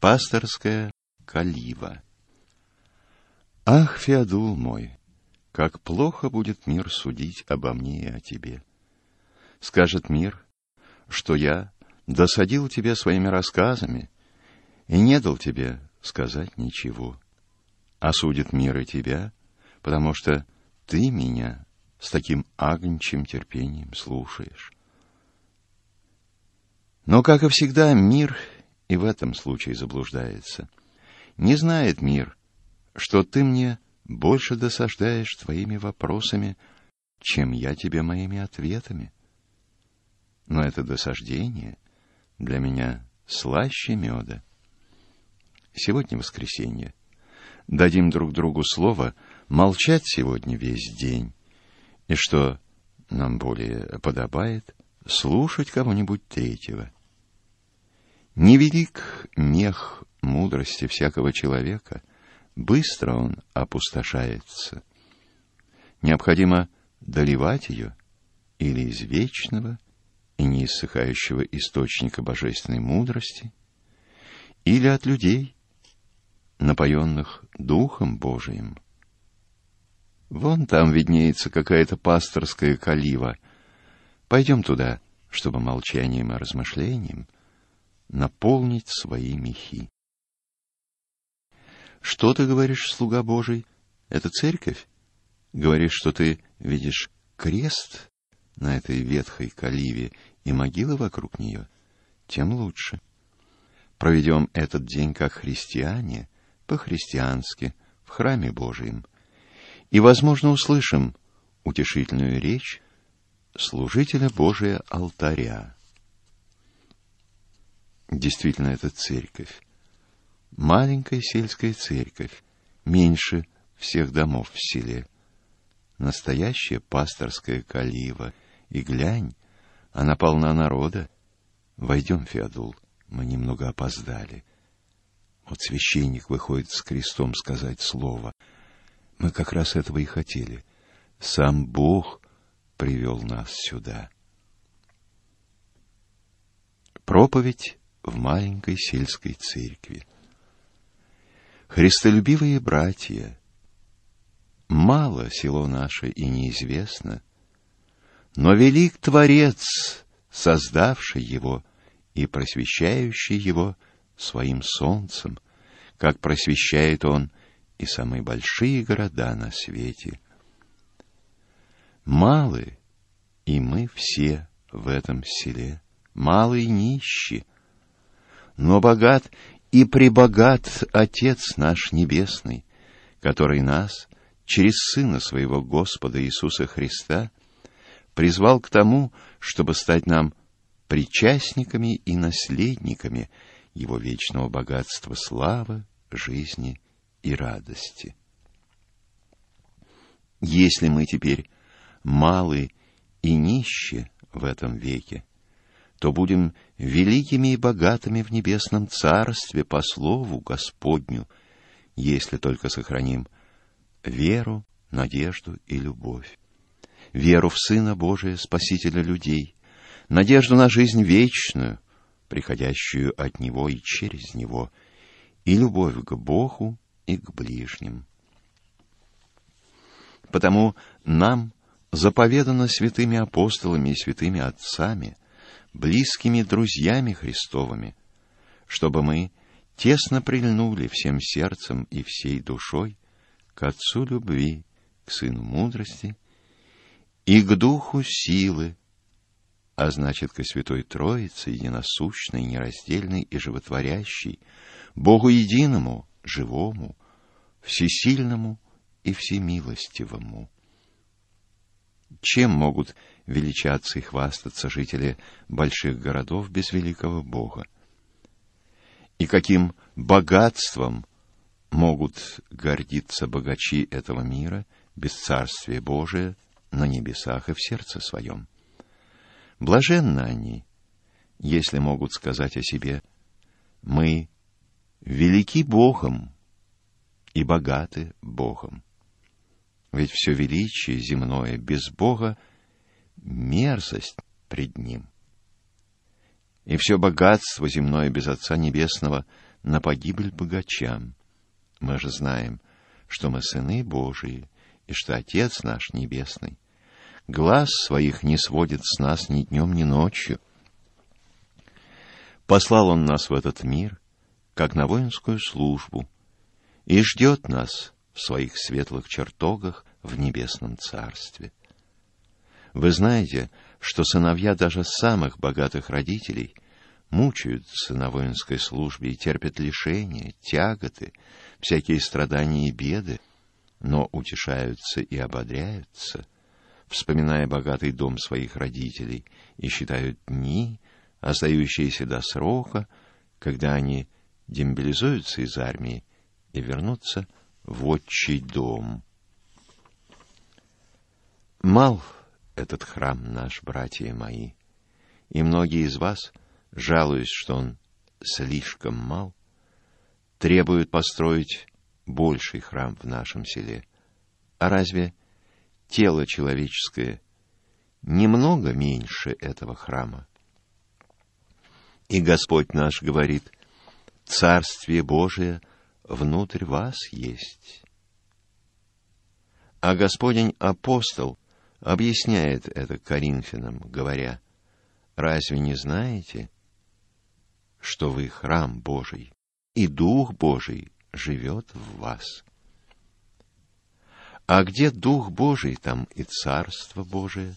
Пасторская калива. Ах, Феодул мой, как плохо будет мир судить обо мне и о тебе. Скажет мир, что я досадил тебе своими рассказами и не дал тебе сказать ничего. Осудит мир и тебя, потому что ты меня с таким агнчим терпением слушаешь. Но, как и всегда, мир и в этом случае заблуждается. Не знает мир, что ты мне больше досаждаешь твоими вопросами, чем я тебе моими ответами. Но это досаждение для меня слаще меда. Сегодня воскресенье. Дадим друг другу слово молчать сегодня весь день, и что нам более подобает, слушать кого-нибудь третьего. Невелик мех мудрости всякого человека, быстро он опустошается. Необходимо доливать ее или из вечного и неиссыхающего источника божественной мудрости, или от людей, напоенных Духом Божиим. Вон там виднеется какая-то пасторская калива. Пойдем туда, чтобы молчанием и размышлением наполнить свои мехи. Что ты говоришь, слуга Божий? Это церковь? Говоришь, что ты видишь крест на этой ветхой каливе и могилы вокруг нее? Тем лучше. Проведем этот день как христиане, по-христиански, в храме Божием. И, возможно, услышим утешительную речь служителя Божия алтаря. Действительно, это церковь маленькая сельская церковь, меньше всех домов в селе. Настоящая пасторская калива. И глянь, она полна народа. Войдем, Феодул, мы немного опоздали. Вот священник выходит с крестом сказать слово. Мы как раз этого и хотели. Сам Бог привел нас сюда. Проповедь в маленькой сельской церкви. Христолюбивые братья, мало село наше и неизвестно, но велик Творец, создавший его и просвещающий его своим солнцем, как просвещает он и самые большие города на свете. Малы, и мы все в этом селе, малые нищие, но богат и пребогат Отец наш Небесный, который нас через Сына Своего Господа Иисуса Христа призвал к тому, чтобы стать нам причастниками и наследниками Его вечного богатства славы, жизни и радости. Если мы теперь малы и нищи в этом веке, то будем великими и богатыми в небесном царстве по слову Господню, если только сохраним веру, надежду и любовь. Веру в Сына Божия, Спасителя людей, надежду на жизнь вечную, приходящую от Него и через Него, и любовь к Богу и к ближним. Потому нам заповедано святыми апостолами и святыми отцами – близкими друзьями Христовыми, чтобы мы тесно прильнули всем сердцем и всей душой к Отцу любви, к Сыну мудрости и к Духу силы, а значит, к Святой Троице, единосущной, нераздельной и животворящей, Богу единому, живому, всесильному и всемилостивому. Чем могут величаться и хвастаться жители больших городов без великого Бога? И каким богатством могут гордиться богачи этого мира без Царствия Божия на небесах и в сердце своем? Блаженны они, если могут сказать о себе «Мы велики Богом и богаты Богом». Ведь все величие земное без Бога — мерзость пред Ним. И все богатство земное без Отца Небесного на погибель богачам. Мы же знаем, что мы сыны Божии, и что Отец наш Небесный глаз своих не сводит с нас ни днем, ни ночью. Послал Он нас в этот мир, как на воинскую службу, и ждет нас в своих светлых чертогах в небесном царстве. Вы знаете, что сыновья даже самых богатых родителей мучаются на воинской службе и терпят лишения, тяготы, всякие страдания и беды, но утешаются и ободряются, вспоминая богатый дом своих родителей, и считают дни, остающиеся до срока, когда они демобилизуются из армии и вернутся в отчий дом. Мал этот храм наш, братья мои, и многие из вас, жалуясь, что он слишком мал, требуют построить больший храм в нашем селе. А разве тело человеческое немного меньше этого храма? И Господь наш говорит, Царствие Божие внутрь вас есть. А Господень апостол объясняет это Коринфянам, говоря, «Разве не знаете, что вы храм Божий, и Дух Божий живет в вас?» А где Дух Божий, там и Царство Божие.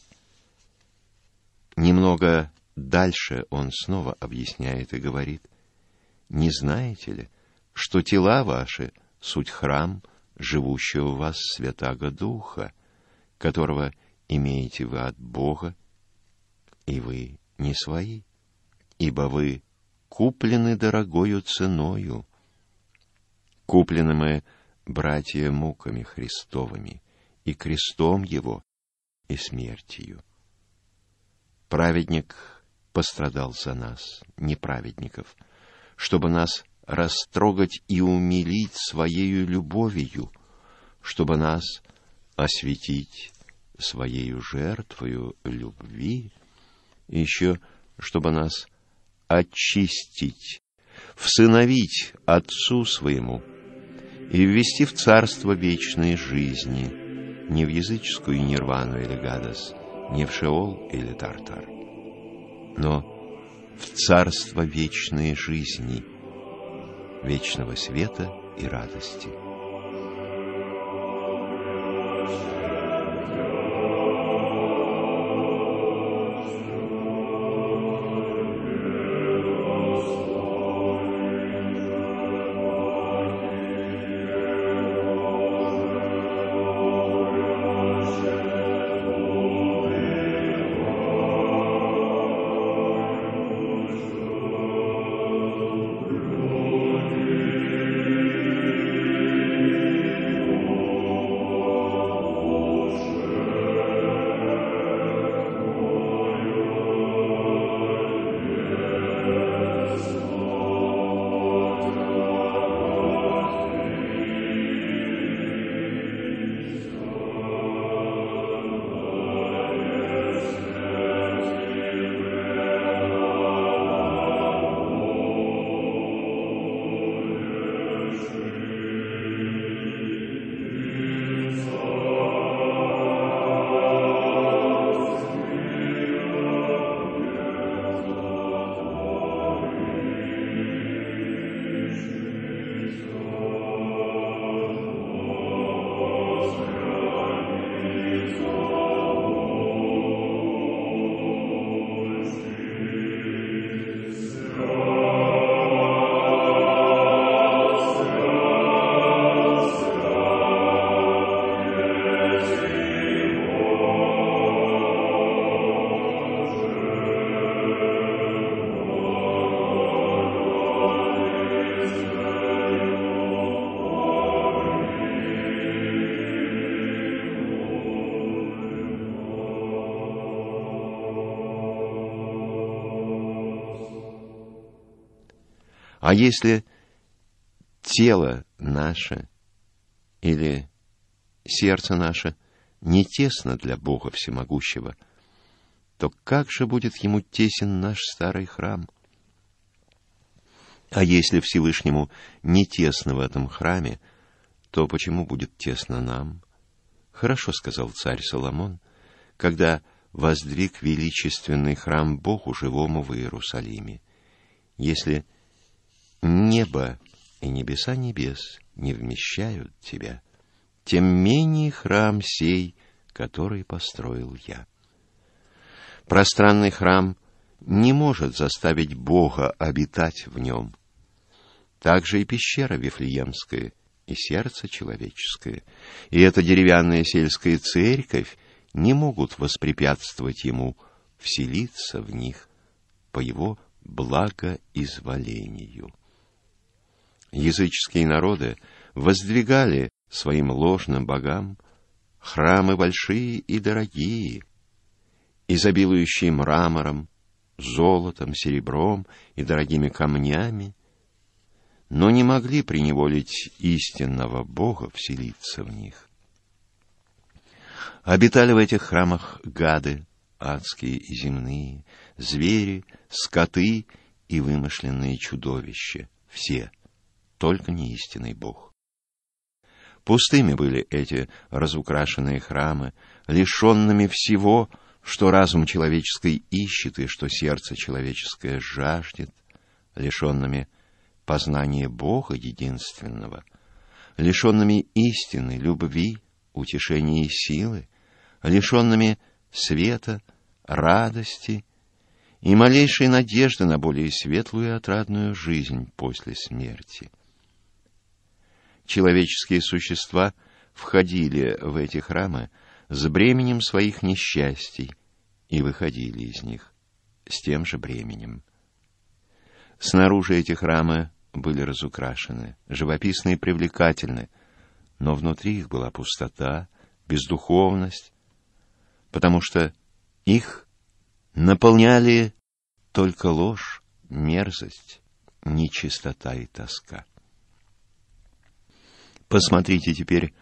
Немного дальше он снова объясняет и говорит, «Не знаете ли, что тела ваши — суть храм, живущего в вас Святаго Духа, которого имеете вы от Бога, и вы не свои, ибо вы куплены дорогою ценою. Куплены мы, братья, муками Христовыми, и крестом Его, и смертью. Праведник пострадал за нас, неправедников, чтобы нас растрогать и умилить Своею любовью, чтобы нас осветить Своею жертвою любви, еще чтобы нас очистить, всыновить Отцу Своему и ввести в Царство вечной жизни, не в языческую нирвану или гадос, не в Шеол или Тартар, но в Царство вечной жизни, вечного света и радости. А если тело наше или сердце наше не тесно для Бога Всемогущего, то как же будет ему тесен наш старый храм? А если Всевышнему не тесно в этом храме, то почему будет тесно нам? Хорошо, сказал царь Соломон, когда воздвиг величественный храм Богу живому в Иерусалиме. Если небо и небеса небес не вмещают тебя, тем менее храм сей, который построил я. Пространный храм не может заставить Бога обитать в нем. Также и пещера Вифлеемская, и сердце человеческое, и эта деревянная сельская церковь не могут воспрепятствовать ему вселиться в них по его благоизволению. Языческие народы воздвигали своим ложным богам храмы большие и дорогие, изобилующие мрамором, золотом, серебром и дорогими камнями, но не могли приневолить истинного Бога вселиться в них. Обитали в этих храмах гады, адские и земные, звери, скоты и вымышленные чудовища, все, только не истинный Бог. Пустыми были эти разукрашенные храмы, лишенными всего, что разум человеческий ищет и что сердце человеческое жаждет, лишенными познания Бога единственного, лишенными истины, любви, утешения и силы, лишенными света, радости и малейшей надежды на более светлую и отрадную жизнь после смерти. Человеческие существа входили в эти храмы с бременем своих несчастий и выходили из них с тем же бременем. Снаружи эти храмы были разукрашены, живописны и привлекательны, но внутри их была пустота, бездуховность, потому что их наполняли только ложь, мерзость, нечистота и тоска. Посмотрите теперь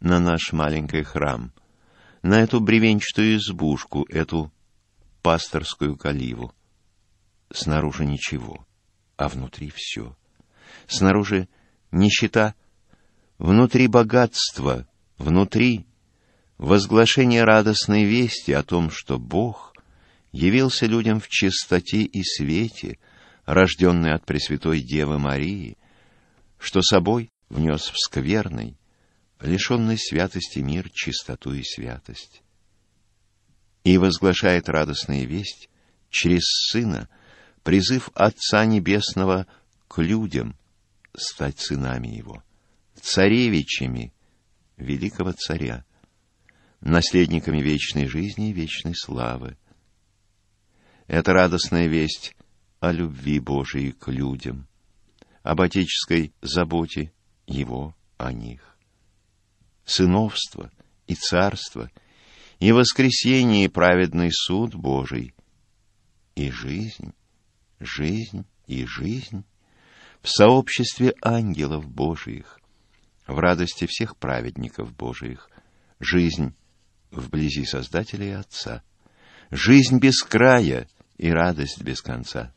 на наш маленький храм, на эту бревенчатую избушку, эту пасторскую каливу. Снаружи ничего, а внутри все. Снаружи нищета, внутри богатство, внутри возглашение радостной вести о том, что Бог явился людям в чистоте и свете, рожденный от Пресвятой Девы Марии, что собой внес в скверный, лишенный святости мир чистоту и святость. И возглашает радостная весть через Сына, призыв Отца Небесного к людям стать сынами Его, царевичами великого царя, наследниками вечной жизни и вечной славы. Это радостная весть о любви Божией к людям, об отеческой заботе Его о них. Сыновство и царство, и воскресение, и праведный суд Божий, и жизнь, жизнь и жизнь в сообществе ангелов Божиих, в радости всех праведников Божиих, жизнь вблизи Создателя и Отца. Жизнь без края и радость без конца.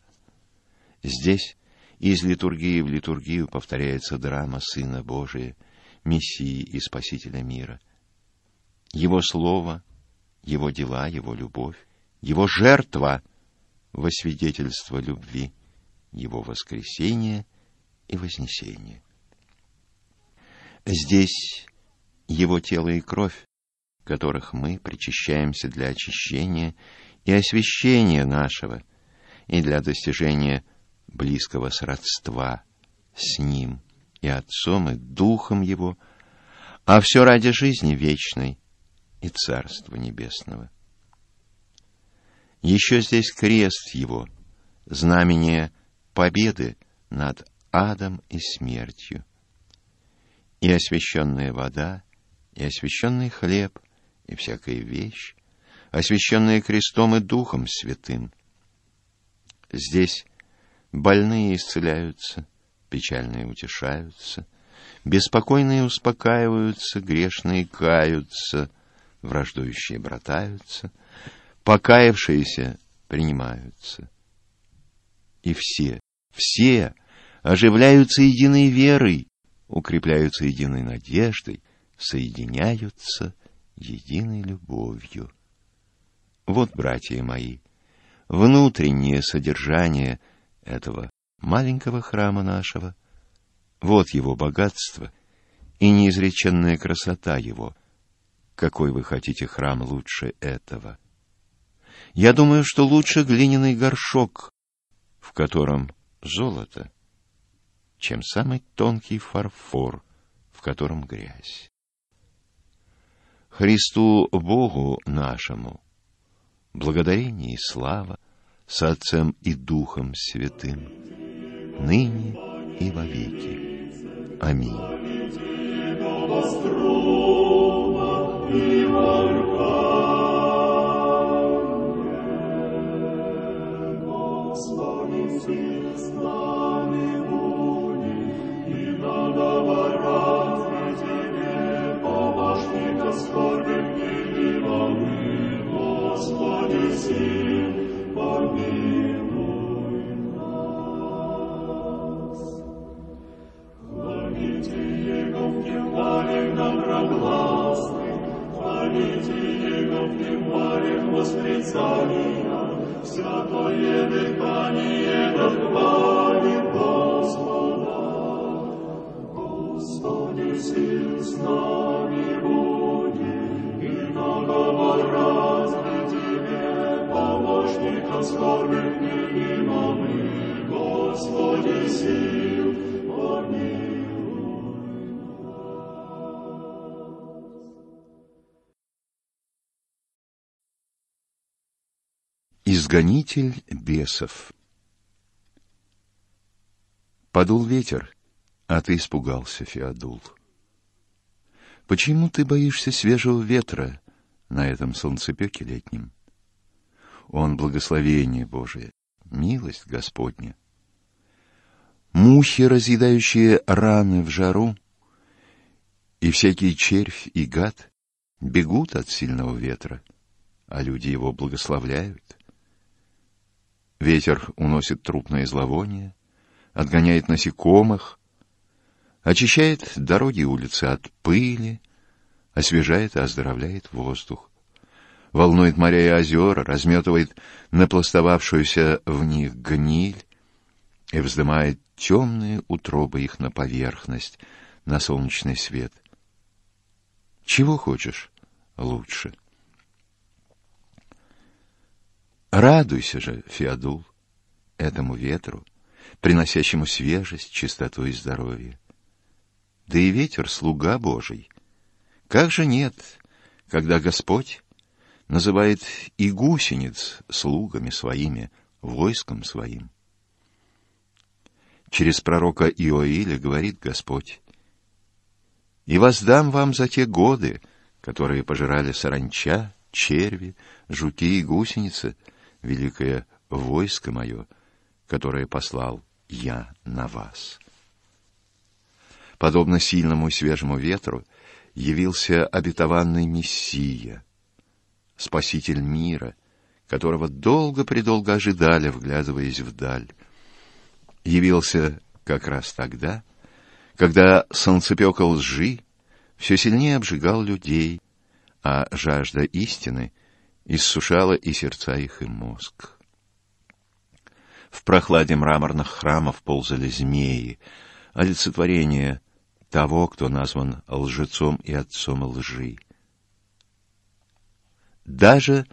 Здесь из литургии в литургию повторяется драма Сына Божия, Мессии и Спасителя мира. Его Слово, Его дела, Его любовь, Его жертва во свидетельство любви, Его воскресение и вознесение. Здесь Его тело и кровь, которых мы причащаемся для очищения и освящения нашего и для достижения близкого сродства с Ним и Отцом и Духом Его, а все ради жизни вечной и Царства Небесного. Еще здесь крест Его, знамение победы над адом и смертью, и освященная вода, и освященный хлеб, и всякая вещь, освященная крестом и Духом Святым. Здесь больные исцеляются, печальные утешаются, беспокойные успокаиваются, грешные каются, враждующие братаются, покаявшиеся принимаются. И все, все оживляются единой верой, укрепляются единой надеждой, соединяются единой любовью. Вот, братья мои, внутреннее содержание этого маленького храма нашего, вот его богатство и неизреченная красота его. Какой вы хотите храм лучше этого? Я думаю, что лучше глиняный горшок, в котором золото, чем самый тонкий фарфор, в котором грязь. Христу Богу нашему благодарение и слава с Отцем и Духом Святым, ныне и вовеки. Аминь. Святое дыхание дохвалит Господа. Господи, сил с нами буди, и много разный Тебе, помощника скорбных мы, Господи, сил, Изгонитель бесов Подул ветер, а ты испугался, Феодул. Почему ты боишься свежего ветра на этом солнцепеке летнем? Он благословение Божие, милость Господня. Мухи, разъедающие раны в жару, и всякий червь и гад бегут от сильного ветра, а люди его благословляют. Ветер уносит трупное зловоние, отгоняет насекомых, очищает дороги и улицы от пыли, освежает и оздоровляет воздух, волнует моря и озера, разметывает напластовавшуюся в них гниль и вздымает темные утробы их на поверхность, на солнечный свет. Чего хочешь лучше? — Радуйся же, Феодул, этому ветру, приносящему свежесть, чистоту и здоровье. Да и ветер — слуга Божий. Как же нет, когда Господь называет и гусениц слугами своими, войском своим? Через пророка Иоиля говорит Господь, «И воздам вам за те годы, которые пожирали саранча, черви, жуки и гусеницы, — великое войско мое, которое послал я на вас. Подобно сильному свежему ветру явился обетованный Мессия, Спаситель мира, которого долго-предолго ожидали, вглядываясь вдаль. Явился как раз тогда, когда солнцепек лжи все сильнее обжигал людей, а жажда истины — иссушала и сердца их, и мозг. В прохладе мраморных храмов ползали змеи, олицетворение того, кто назван лжецом и отцом лжи. Даже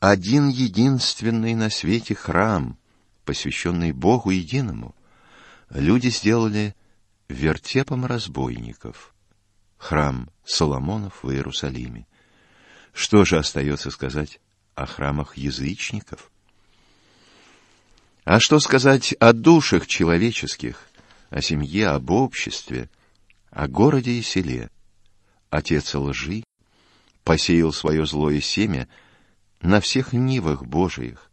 один единственный на свете храм, посвященный Богу единому, люди сделали вертепом разбойников, храм Соломонов в Иерусалиме. Что же остается сказать о храмах язычников? А что сказать о душах человеческих, о семье, об обществе, о городе и селе? Отец лжи посеял свое злое семя на всех нивах Божиих,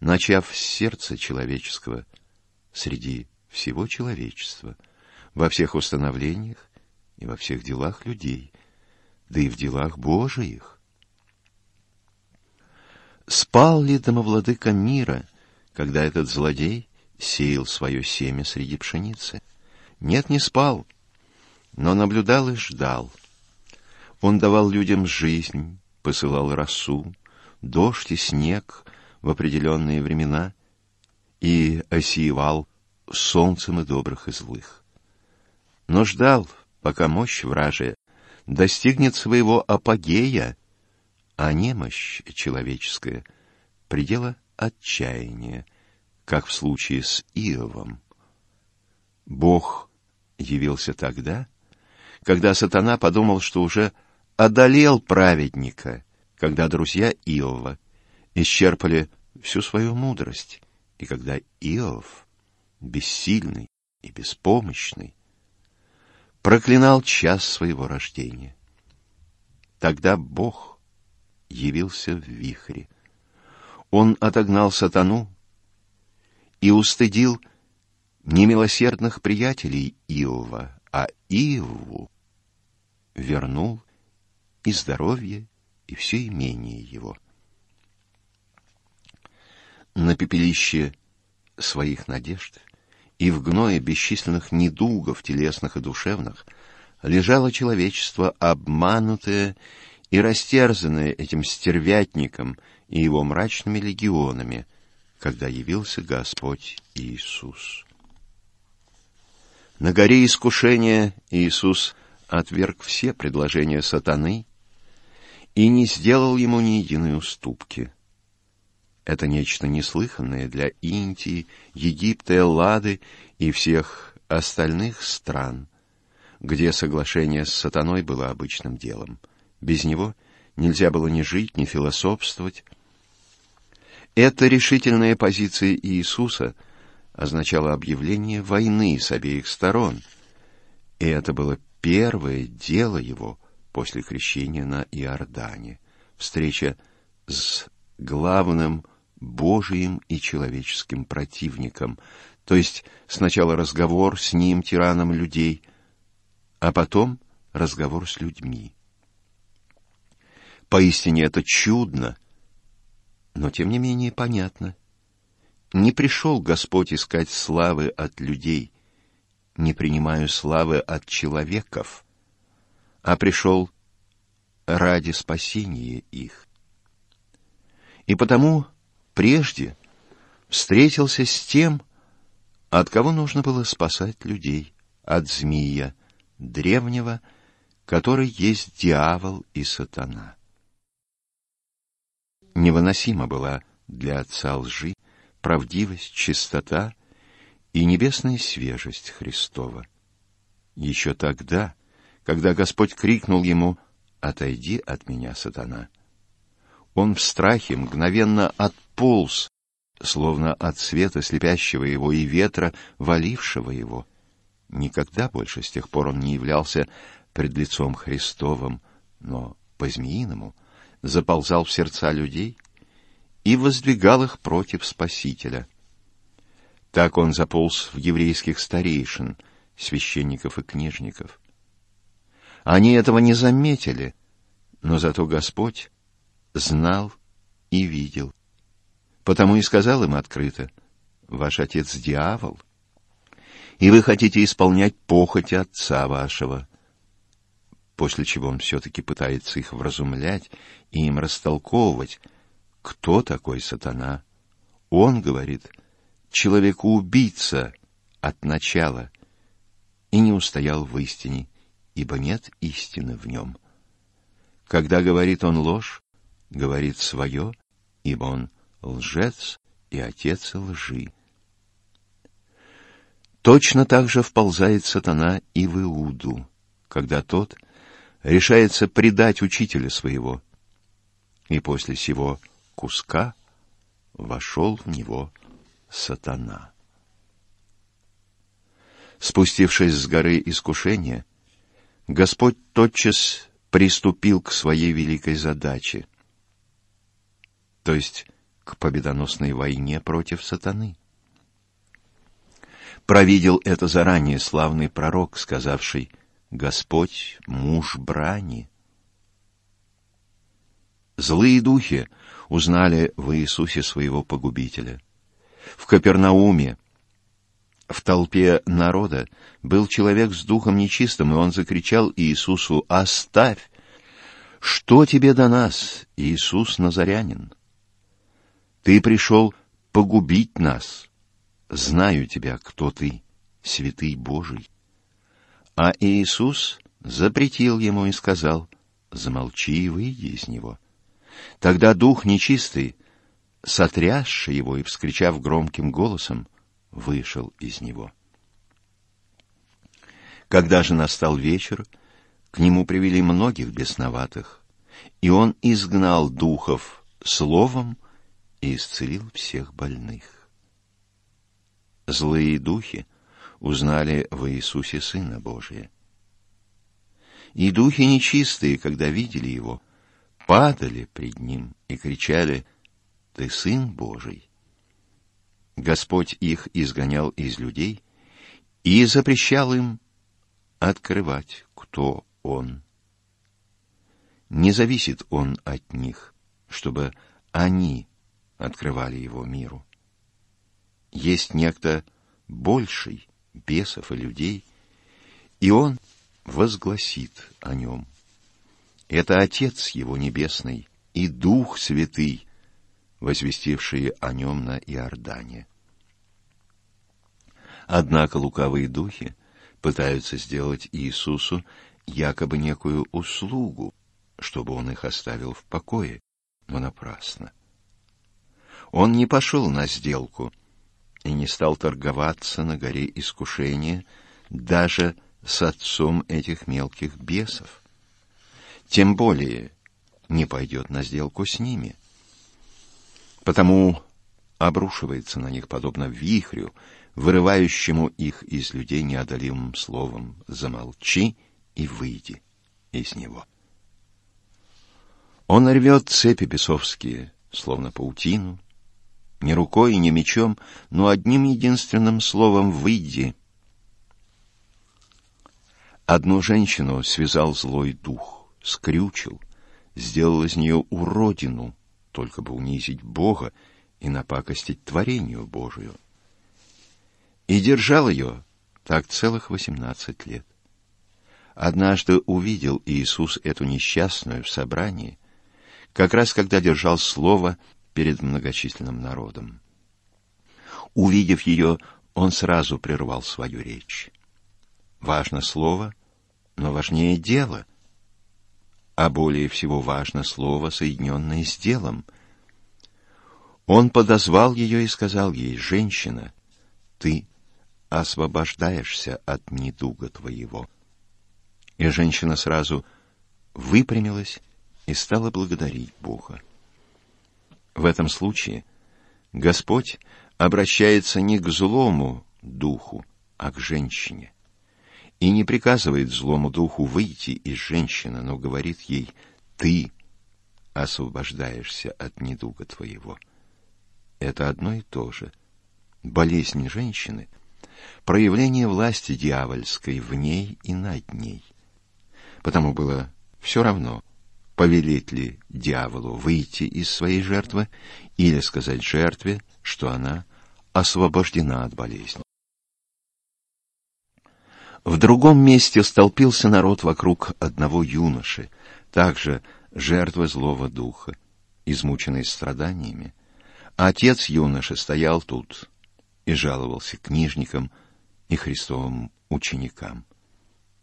начав с сердца человеческого, среди всего человечества, во всех установлениях и во всех делах людей, да и в делах Божиих. Спал ли домовладыка мира, когда этот злодей сеял свое семя среди пшеницы. Нет, не спал, но наблюдал и ждал. Он давал людям жизнь, посылал росу, дождь и снег в определенные времена и осеивал солнцем и добрых и злых. Но ждал, пока мощь вражия достигнет своего апогея, а немощь человеческая — предела отчаяния, как в случае с Иовом. Бог явился тогда, когда сатана подумал, что уже одолел праведника, когда друзья Иова исчерпали всю свою мудрость, и когда Иов, бессильный и беспомощный, проклинал час своего рождения. Тогда Бог явился в вихре. Он отогнал сатану и устыдил немилосердных приятелей Иова, а Иову вернул и здоровье, и все имение его. На пепелище своих надежд и в гное бесчисленных недугов телесных и душевных лежало человечество, обманутое и растерзанное этим стервятником и его мрачными легионами, когда явился Господь Иисус. На горе искушения Иисус отверг все предложения сатаны и не сделал ему ни единой уступки. Это нечто неслыханное для Индии, Египта, Эллады и всех остальных стран, где соглашение с сатаной было обычным делом. Без него нельзя было ни жить, ни философствовать. Эта решительная позиция Иисуса означала объявление войны с обеих сторон, и это было первое дело его после крещения на Иордане, встреча с главным Божиим и человеческим противником, то есть сначала разговор с ним, тираном людей, а потом разговор с людьми. Поистине это чудно, но тем не менее понятно. Не пришел Господь искать славы от людей, не принимаю славы от человеков, а пришел ради спасения их. И потому прежде встретился с тем, от кого нужно было спасать людей, от змея, древнего, который есть дьявол и сатана. Невыносима была для отца лжи правдивость, чистота и небесная свежесть Христова. Еще тогда, когда Господь крикнул ему «Отойди от меня, сатана!», он в страхе мгновенно отполз, словно от света слепящего его и ветра, валившего его. Никогда больше с тех пор он не являлся пред лицом Христовым, но по-змеиному заползал в сердца людей и воздвигал их против Спасителя. Так он заполз в еврейских старейшин, священников и книжников. Они этого не заметили, но зато Господь знал и видел. Потому и сказал им открыто, «Ваш отец дьявол, и вы хотите исполнять похоть отца вашего». После чего он все-таки пытается их вразумлять и им растолковывать, кто такой сатана. Он говорит, человеку-убийца от начала, и не устоял в истине, ибо нет истины в нем. Когда говорит он ложь, говорит свое, ибо он лжец и отец лжи. Точно так же вползает сатана и в Иуду, когда тот решается предать учителя своего, и после сего куска вошел в него сатана. Спустившись с горы искушения, Господь тотчас приступил к своей великой задаче — то есть к победоносной войне против сатаны. Провидел это заранее славный пророк, сказавший «Господь — муж брани». Злые духи узнали в Иисусе своего погубителя. В Капернауме В толпе народа был человек с духом нечистым, и он закричал Иисусу «Оставь! Что тебе до нас, Иисус Назарянин? Ты пришел погубить нас. Знаю тебя, кто ты, святый Божий». А Иисус запретил ему и сказал «Замолчи и выйди из него». Тогда дух нечистый, сотрясший его и вскричав громким голосом, вышел из него. Когда же настал вечер, к нему привели многих бесноватых, и он изгнал духов словом и исцелил всех больных. Злые духи узнали в Иисусе Сына Божия. И духи нечистые, когда видели его, падали пред ним и кричали «Ты Сын Божий!» Господь их изгонял из людей и запрещал им открывать, кто Он. Не зависит Он от них, чтобы они открывали Его миру. Есть некто больший бесов и людей, и Он возгласит о нем. Это Отец Его Небесный и Дух Святый, возвестившие о нем на Иордане. Однако лукавые духи пытаются сделать Иисусу якобы некую услугу, чтобы он их оставил в покое, но напрасно. Он не пошел на сделку и не стал торговаться на горе искушения даже с отцом этих мелких бесов. Тем более не пойдет на сделку с ними — потому обрушивается на них подобно вихрю, вырывающему их из людей неодолимым словом «замолчи и выйди из него». Он рвет цепи бесовские, словно паутину, ни рукой, ни мечом, но одним единственным словом «выйди». Одну женщину связал злой дух, скрючил, сделал из нее уродину — только бы унизить Бога и напакостить творению Божию. И держал ее так целых восемнадцать лет. Однажды увидел Иисус эту несчастную в собрании, как раз когда держал слово перед многочисленным народом. Увидев ее, он сразу прервал свою речь. Важно слово, но важнее дело — а более всего важно слово, соединенное с делом. Он подозвал ее и сказал ей, «Женщина, ты освобождаешься от недуга твоего». И женщина сразу выпрямилась и стала благодарить Бога. В этом случае Господь обращается не к злому духу, а к женщине и не приказывает злому духу выйти из женщины, но говорит ей «ты освобождаешься от недуга твоего». Это одно и то же. Болезнь женщины — проявление власти дьявольской в ней и над ней. Потому было все равно, повелеть ли дьяволу выйти из своей жертвы или сказать жертве, что она освобождена от болезни. В другом месте столпился народ вокруг одного юноши, также жертвы злого духа, измученный страданиями. Отец юноши стоял тут и жаловался книжникам и христовым ученикам.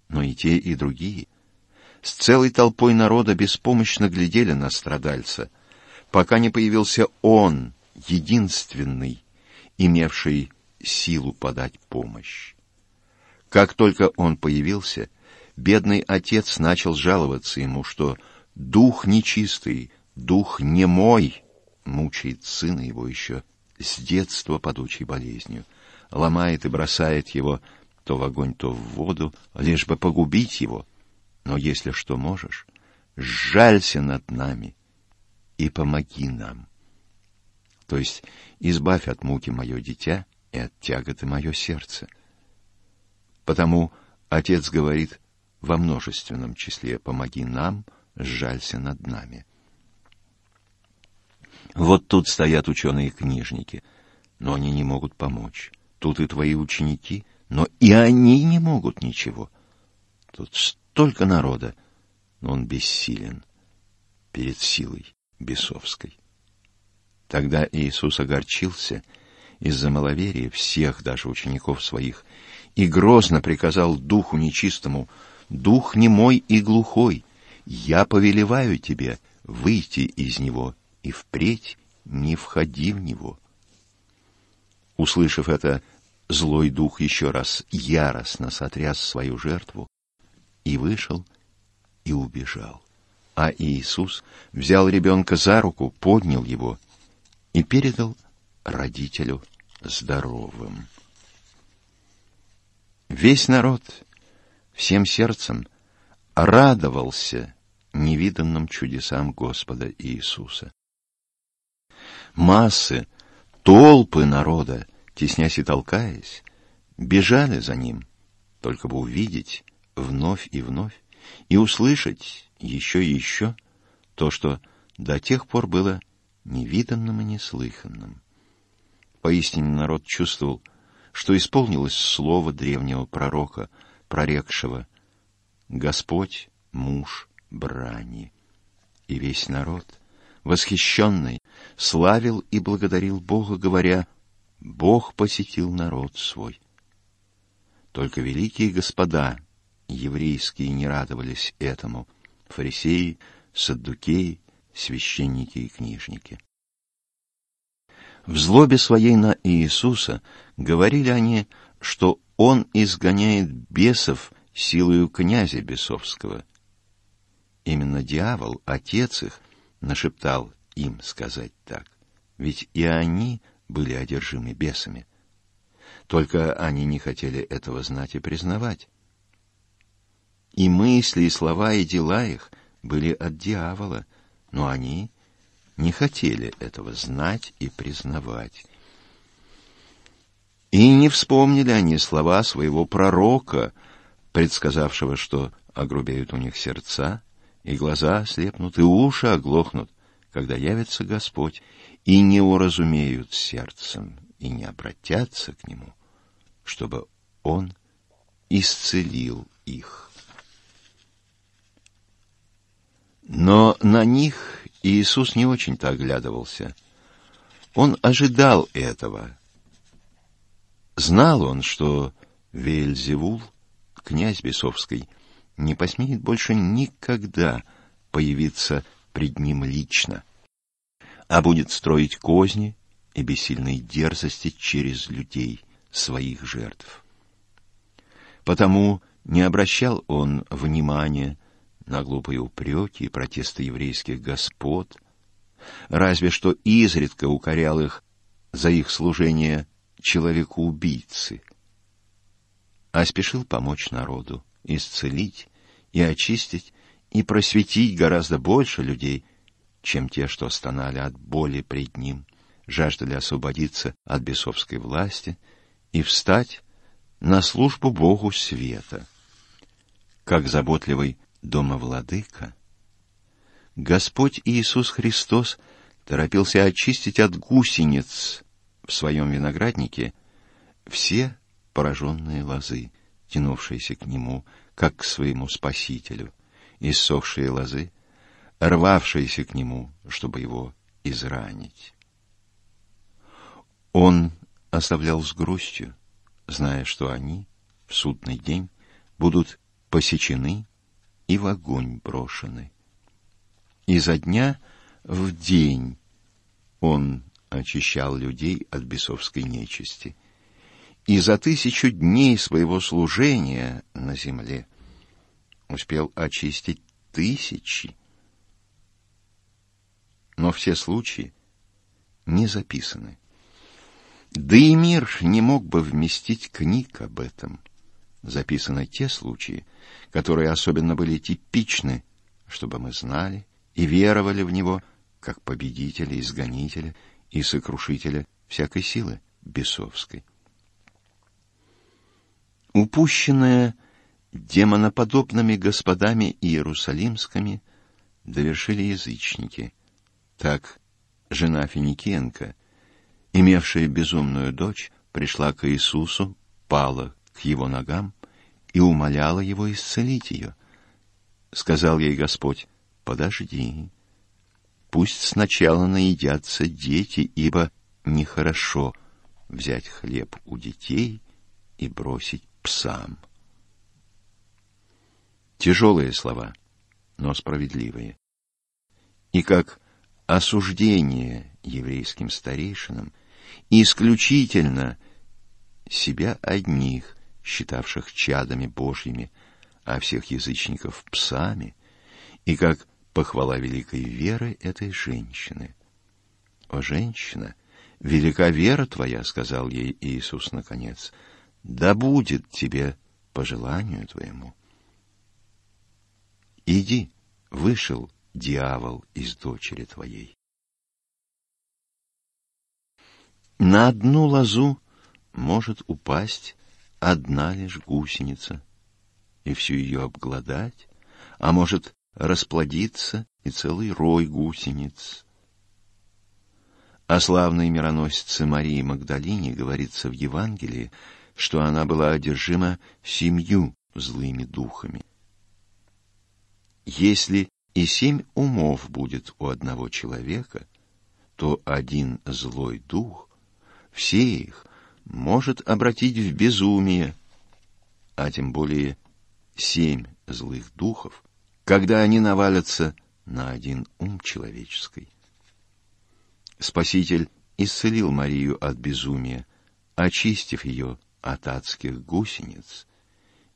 Но и те, и другие с целой толпой народа беспомощно глядели на страдальца, пока не появился он, единственный, имевший силу подать помощь. Как только он появился, бедный отец начал жаловаться ему, что дух нечистый, дух не мой, мучает сына его еще с детства подучей болезнью, ломает и бросает его то в огонь, то в воду, лишь бы погубить его. Но если что можешь, сжалься над нами и помоги нам. То есть избавь от муки мое дитя и от тяготы мое сердце — Потому Отец говорит во множественном числе «помоги нам, сжалься над нами». Вот тут стоят ученые-книжники, но они не могут помочь, Тут и твои ученики, но и они не могут ничего. Тут столько народа, но он бессилен перед силой бесовской. Тогда Иисус огорчился из-за маловерия всех, даже учеников своих, и грозно приказал духу нечистому, «Дух немой и глухой, я повелеваю тебе выйти из него и впредь не входи в него». Услышав это, злой дух еще раз яростно сотряс свою жертву и вышел и убежал. А Иисус взял ребенка за руку, поднял его и передал родителю здоровым. Весь народ всем сердцем радовался невиданным чудесам Господа Иисуса. Массы, толпы народа, теснясь и толкаясь, бежали за ним, только бы увидеть вновь и вновь и услышать еще и еще то, что до тех пор было невиданным и неслыханным. Поистине народ чувствовал, что исполнилось слово древнего пророка, прорекшего «Господь — муж брани». И весь народ, восхищенный, славил и благодарил Бога, говоря «Бог посетил народ свой». Только великие господа еврейские не радовались этому, фарисеи, саддукеи, священники и книжники. В злобе своей на Иисуса говорили они, что он изгоняет бесов силою князя бесовского. Именно дьявол, отец их, нашептал им сказать так, ведь и они были одержимы бесами. Только они не хотели этого знать и признавать. И мысли, и слова, и дела их были от дьявола, но они не хотели этого знать и признавать. И не вспомнили они слова своего пророка, предсказавшего, что огрубеют у них сердца, и глаза ослепнут, и уши оглохнут, когда явится Господь, и не уразумеют сердцем, и не обратятся к Нему, чтобы Он исцелил их. Но на них Иисус не очень-то оглядывался. Он ожидал этого. Знал он, что Вельзевул, князь Бесовский, не посмеет больше никогда появиться пред ним лично, а будет строить козни и бессильные дерзости через людей, своих жертв. Потому не обращал он внимания на глупые упреки и протесты еврейских господ, разве что изредка укорял их за их служение человеку-убийцы, а спешил помочь народу, исцелить и очистить и просветить гораздо больше людей, чем те, что стонали от боли пред ним, жаждали освободиться от бесовской власти и встать на службу Богу света. Как заботливый домовладыка, Господь Иисус Христос торопился очистить от гусениц в своем винограднике все пораженные лозы, тянувшиеся к Нему, как к своему Спасителю, иссохшие лозы, рвавшиеся к Нему, чтобы Его изранить. Он оставлял с грустью, зная, что они в судный день будут посечены и в огонь брошены. И за дня в день он очищал людей от бесовской нечисти. И за тысячу дней своего служения на земле успел очистить тысячи. Но все случаи не записаны. Да и мир не мог бы вместить книг об этом. Записаны те случаи, которые особенно были типичны, чтобы мы знали и веровали в него как победителя, изгонителя и сокрушителя всякой силы бесовской. Упущенное демоноподобными господами иерусалимскими довершили язычники. Так жена Финикенко, имевшая безумную дочь, пришла к Иисусу, пала его ногам и умоляла его исцелить ее. Сказал ей Господь, подожди, пусть сначала наедятся дети, ибо нехорошо взять хлеб у детей и бросить псам. Тяжелые слова, но справедливые. И как осуждение еврейским старейшинам исключительно себя одних, считавших чадами Божьими, а всех язычников псами, и как похвала великой веры этой женщины. «О, женщина, велика вера твоя», — сказал ей Иисус наконец, — «да будет тебе по желанию твоему». Иди, вышел дьявол из дочери твоей. На одну лозу может упасть одна лишь гусеница и всю ее обглодать, а может расплодиться и целый рой гусениц. О славной мироносице Марии Магдалине говорится в Евангелии, что она была одержима семью злыми духами. Если и семь умов будет у одного человека, то один злой дух все их может обратить в безумие, а тем более семь злых духов, когда они навалятся на один ум человеческий. Спаситель исцелил Марию от безумия, очистив ее от адских гусениц,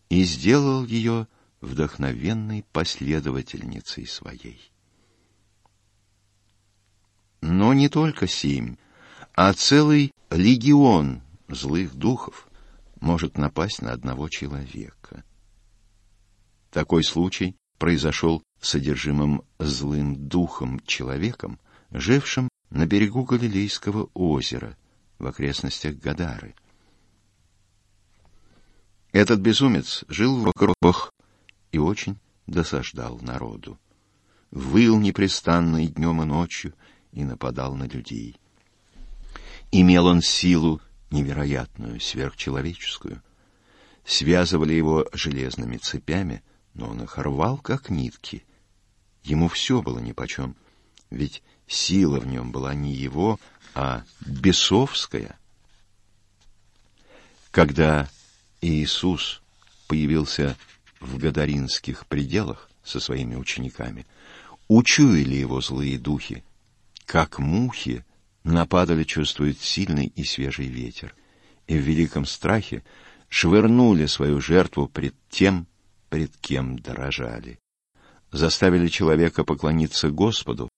и сделал ее вдохновенной последовательницей своей. Но не только семь, а целый легион злых духов может напасть на одного человека. Такой случай произошел содержимым злым духом человеком, жившим на берегу Галилейского озера в окрестностях Гадары. Этот безумец жил в окропах и очень досаждал народу. Выл непрестанно и днем, и ночью, и нападал на людей. Имел он силу невероятную, сверхчеловеческую. Связывали его железными цепями, но он их рвал, как нитки. Ему все было нипочем, ведь сила в нем была не его, а бесовская. Когда Иисус появился в Гадаринских пределах со своими учениками, учуяли его злые духи, как мухи нападали чувствует сильный и свежий ветер, и в великом страхе швырнули свою жертву пред тем, пред кем дорожали. Заставили человека поклониться Господу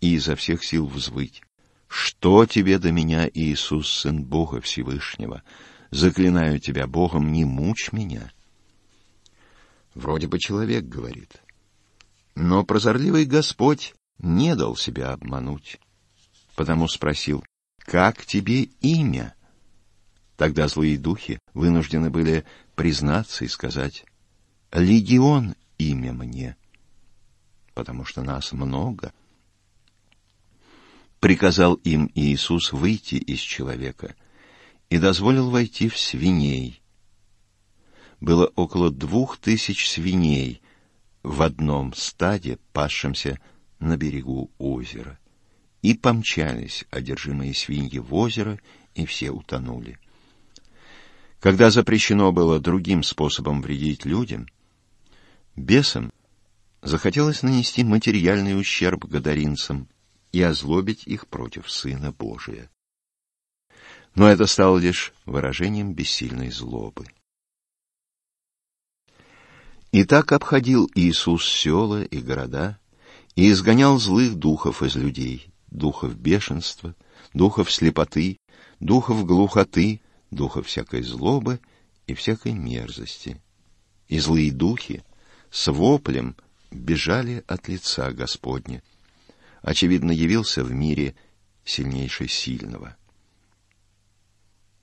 и изо всех сил взвыть. «Что тебе до меня, Иисус, Сын Бога Всевышнего? Заклинаю тебя Богом, не мучь меня!» Вроде бы человек говорит. Но прозорливый Господь не дал себя обмануть, потому спросил, «Как тебе имя?» Тогда злые духи вынуждены были признаться и сказать, «Легион имя мне, потому что нас много». Приказал им Иисус выйти из человека и дозволил войти в свиней, было около двух тысяч свиней в одном стаде, пасшемся на берегу озера. И помчались одержимые свиньи в озеро, и все утонули. Когда запрещено было другим способом вредить людям, бесам захотелось нанести материальный ущерб гадаринцам и озлобить их против Сына Божия. Но это стало лишь выражением бессильной злобы. И так обходил Иисус села и города, и изгонял злых духов из людей, духов бешенства, духов слепоты, духов глухоты, духов всякой злобы и всякой мерзости. И злые духи с воплем бежали от лица Господня. Очевидно, явился в мире сильнейший сильного.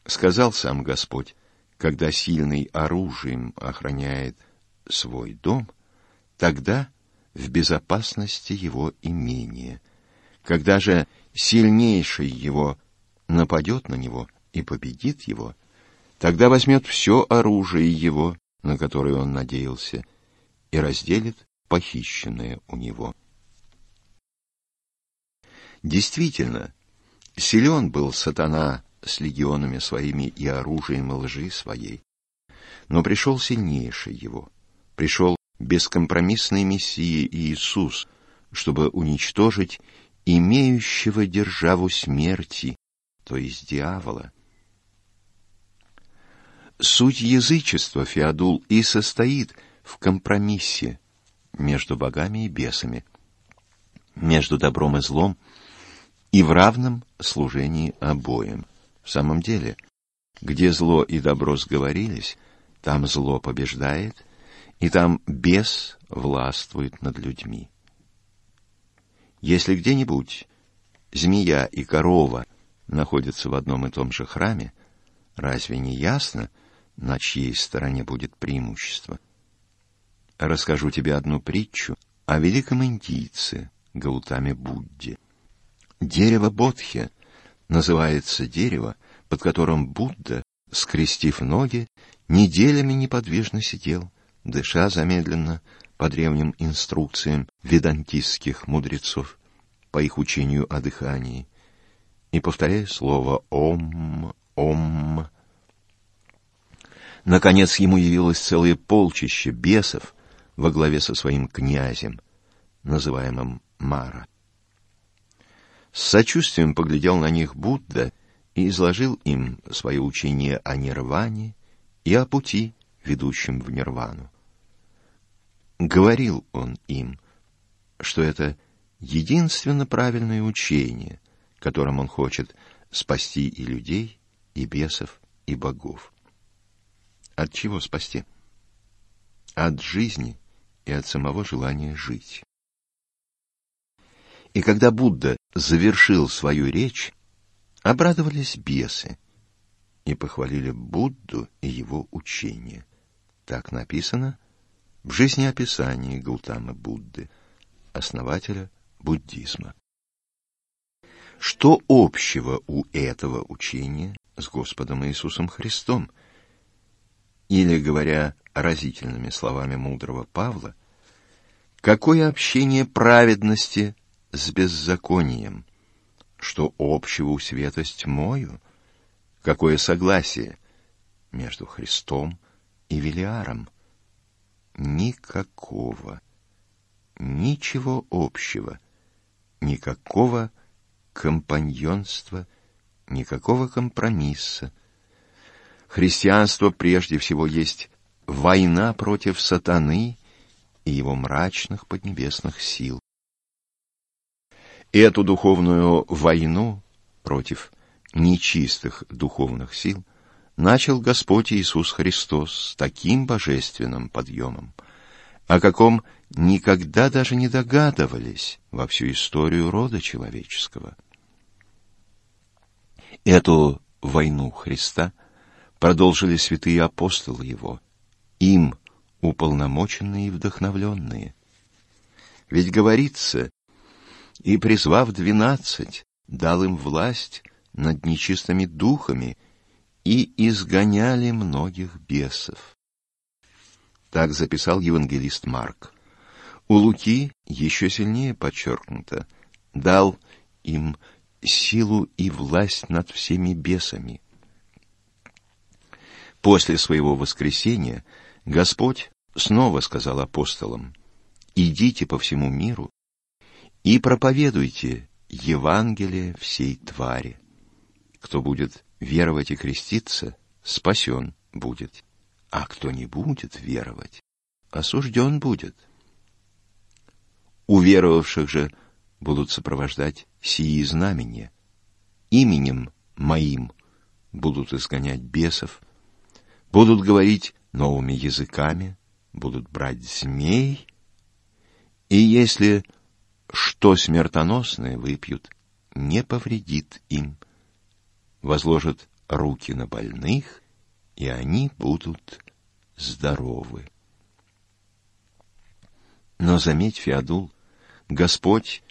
Сказал сам Господь, когда сильный оружием охраняет свой дом, тогда в безопасности его имения. Когда же сильнейший его нападет на него, и победит его, тогда возьмет все оружие его, на которое он надеялся, и разделит похищенное у него. Действительно, силен был сатана с легионами своими и оружием лжи своей. Но пришел сильнейший его, пришел бескомпромиссный Мессия Иисус, чтобы уничтожить имеющего державу смерти, то есть дьявола. Суть язычества, Феодул, и состоит в компромиссе между богами и бесами, между добром и злом, и в равном служении обоим. В самом деле, где зло и добро сговорились, там зло побеждает, и там бес властвует над людьми. Если где-нибудь змея и корова находятся в одном и том же храме, разве не ясно, на чьей стороне будет преимущество? Расскажу тебе одну притчу о великом индийце Гаутаме Будде. Дерево Бодхи называется дерево, под которым Будда, скрестив ноги, неделями неподвижно сидел, дыша замедленно по древним инструкциям ведантистских мудрецов, по их учению о дыхании, и повторяя слово «Ом, Ом». Наконец ему явилось целое полчище бесов во главе со своим князем, называемым Мара. С сочувствием поглядел на них Будда и изложил им свое учение о нирване и о пути, ведущем в нирвану. Говорил он им, что это единственно правильное учение, которым он хочет спасти и людей, и бесов, и богов. От чего спасти? От жизни и от самого желания жить. И когда Будда завершил свою речь, обрадовались бесы и похвалили Будду и его учение. Так написано в жизнеописании Гаутамы Будды, основателя буддизма. Что общего у этого учения с Господом Иисусом Христом? Или, говоря разительными словами мудрого Павла, какое общение праведности с беззаконием, что общего у света с тьмою, какое согласие между Христом и Велиаром. Никакого, ничего общего, никакого компаньонства, никакого компромисса. Христианство прежде всего есть война против сатаны и его мрачных поднебесных сил. Эту духовную войну против нечистых духовных сил начал Господь Иисус Христос с таким божественным подъемом, о каком никогда даже не догадывались во всю историю рода человеческого. Эту войну Христа продолжили святые апостолы Его, им уполномоченные и вдохновленные. Ведь говорится, и, призвав двенадцать, дал им власть над нечистыми духами и изгоняли многих бесов. Так записал евангелист Марк. У Луки еще сильнее подчеркнуто, дал им силу и власть над всеми бесами. После своего воскресения Господь снова сказал апостолам, «Идите по всему миру и проповедуйте Евангелие всей твари. Кто будет веровать и креститься, спасен будет, а кто не будет веровать, осужден будет. У веровавших же будут сопровождать сии знамения. Именем моим будут изгонять бесов, будут говорить новыми языками, будут брать змей, и если что смертоносное выпьют, не повредит им. Возложат руки на больных, и они будут здоровы. Но заметь, Феодул, Господь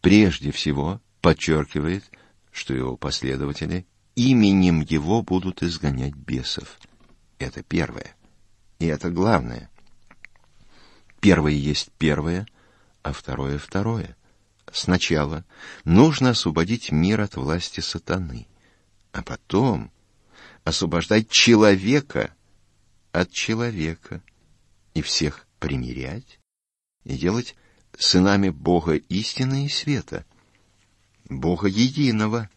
прежде всего подчеркивает, что его последователи именем его будут изгонять бесов. Это первое. И это главное. Первое есть первое, а второе — второе. Сначала нужно освободить мир от власти сатаны, а потом освобождать человека от человека и всех примирять и делать сынами Бога истины и света, Бога единого,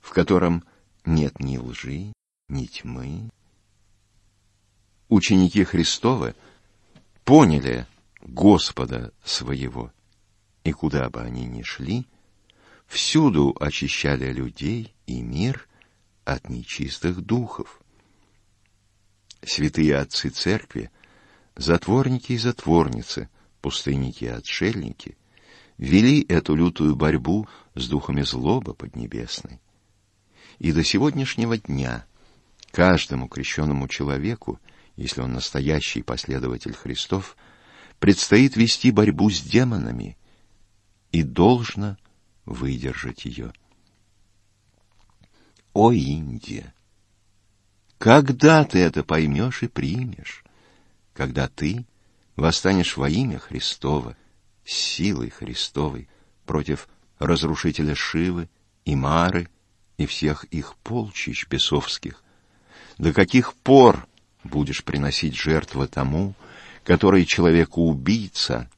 в котором нет ни лжи, ни тьмы. Ученики Христовы поняли Господа своего, и куда бы они ни шли, всюду очищали людей и мир от нечистых духов. Святые отцы церкви, затворники и затворницы, пустынники и отшельники вели эту лютую борьбу с духами злобы поднебесной. И до сегодняшнего дня каждому крещенному человеку, если он настоящий последователь Христов, предстоит вести борьбу с демонами и должно выдержать ее. О, Индия! Когда ты это поймешь и примешь? Когда ты восстанешь во имя Христова, силой Христовой, против разрушителя Шивы и Мары и всех их полчищ бесовских? До каких пор будешь приносить жертвы тому, который человеку-убийца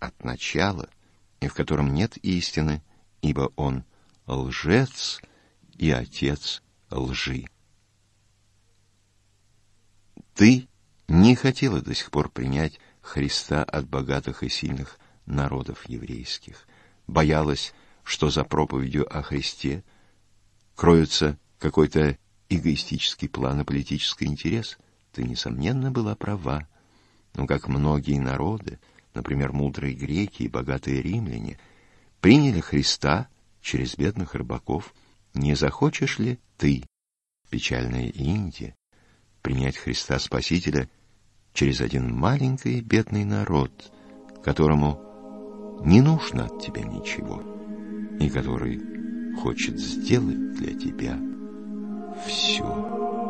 от начала, и в котором нет истины, ибо он лжец и отец лжи. Ты не хотела до сих пор принять Христа от богатых и сильных народов еврейских, боялась, что за проповедью о Христе кроется какой-то эгоистический план и политический интерес, ты, несомненно, была права. Но как многие народы, например, мудрые греки и богатые римляне, приняли Христа через бедных рыбаков, не захочешь ли ты, печальная Индия, принять Христа Спасителя через один маленький бедный народ, которому не нужно от тебя ничего, и который хочет сделать для тебя все.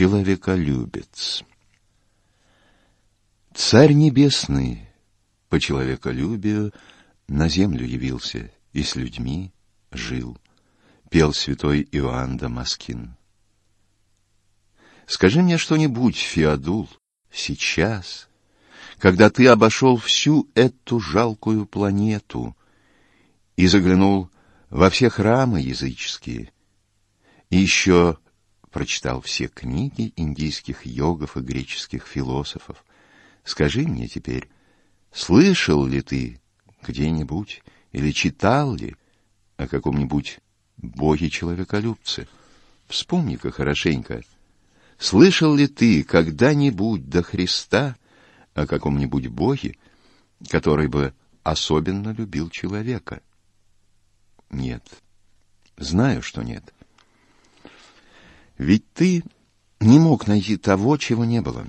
Человеколюбец. Царь небесный по человеколюбию на землю явился и с людьми жил, пел святой Иоанн Дамаскин. Скажи мне что-нибудь, Феодул, сейчас, когда ты обошел всю эту жалкую планету и заглянул во все храмы языческие, и еще прочитал все книги индийских йогов и греческих философов. Скажи мне теперь, слышал ли ты где-нибудь или читал ли о каком-нибудь боге-человеколюбце? Вспомни-ка хорошенько. Слышал ли ты когда-нибудь до Христа о каком-нибудь боге, который бы особенно любил человека? Нет. Знаю, что нет. — ведь ты не мог найти того, чего не было.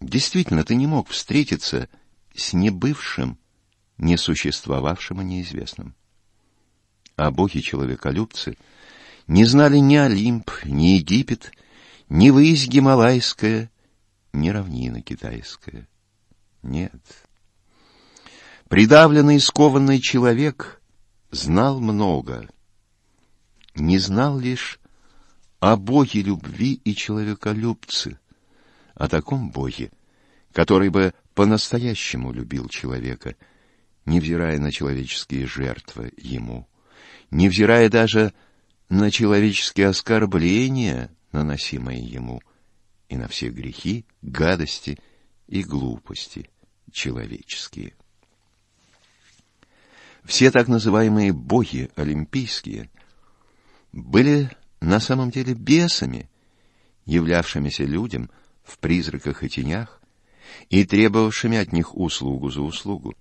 Действительно, ты не мог встретиться с небывшим, несуществовавшим и неизвестным. А боги-человеколюбцы не знали ни Олимп, ни Египет, ни высь Гималайская, ни равнина китайская. Нет. Придавленный и скованный человек знал много, не знал лишь о Боге любви и человеколюбцы, о таком Боге, который бы по-настоящему любил человека, невзирая на человеческие жертвы ему, невзирая даже на человеческие оскорбления, наносимые ему, и на все грехи, гадости и глупости человеческие. Все так называемые боги олимпийские были на самом деле бесами, являвшимися людям в призраках и тенях и требовавшими от них услугу за услугу.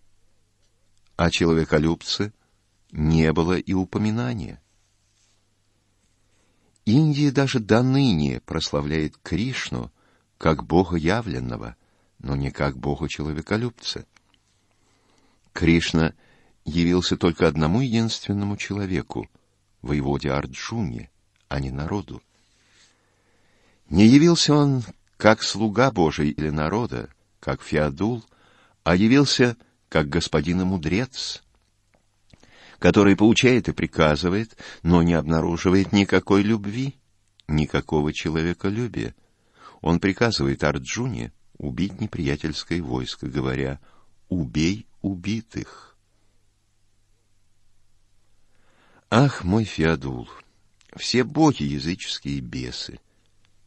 О человеколюбце не было и упоминания. Индия даже до ныне прославляет Кришну как Бога явленного, но не как Бога-человеколюбца. Кришна явился только одному единственному человеку, воеводе Арджуне, а не народу. Не явился он как слуга Божий или народа, как Феодул, а явился как господин и мудрец, который поучает и приказывает, но не обнаруживает никакой любви, никакого человеколюбия. Он приказывает Арджуне убить неприятельское войско, говоря «убей убитых». Ах, мой Феодул, все боги языческие бесы,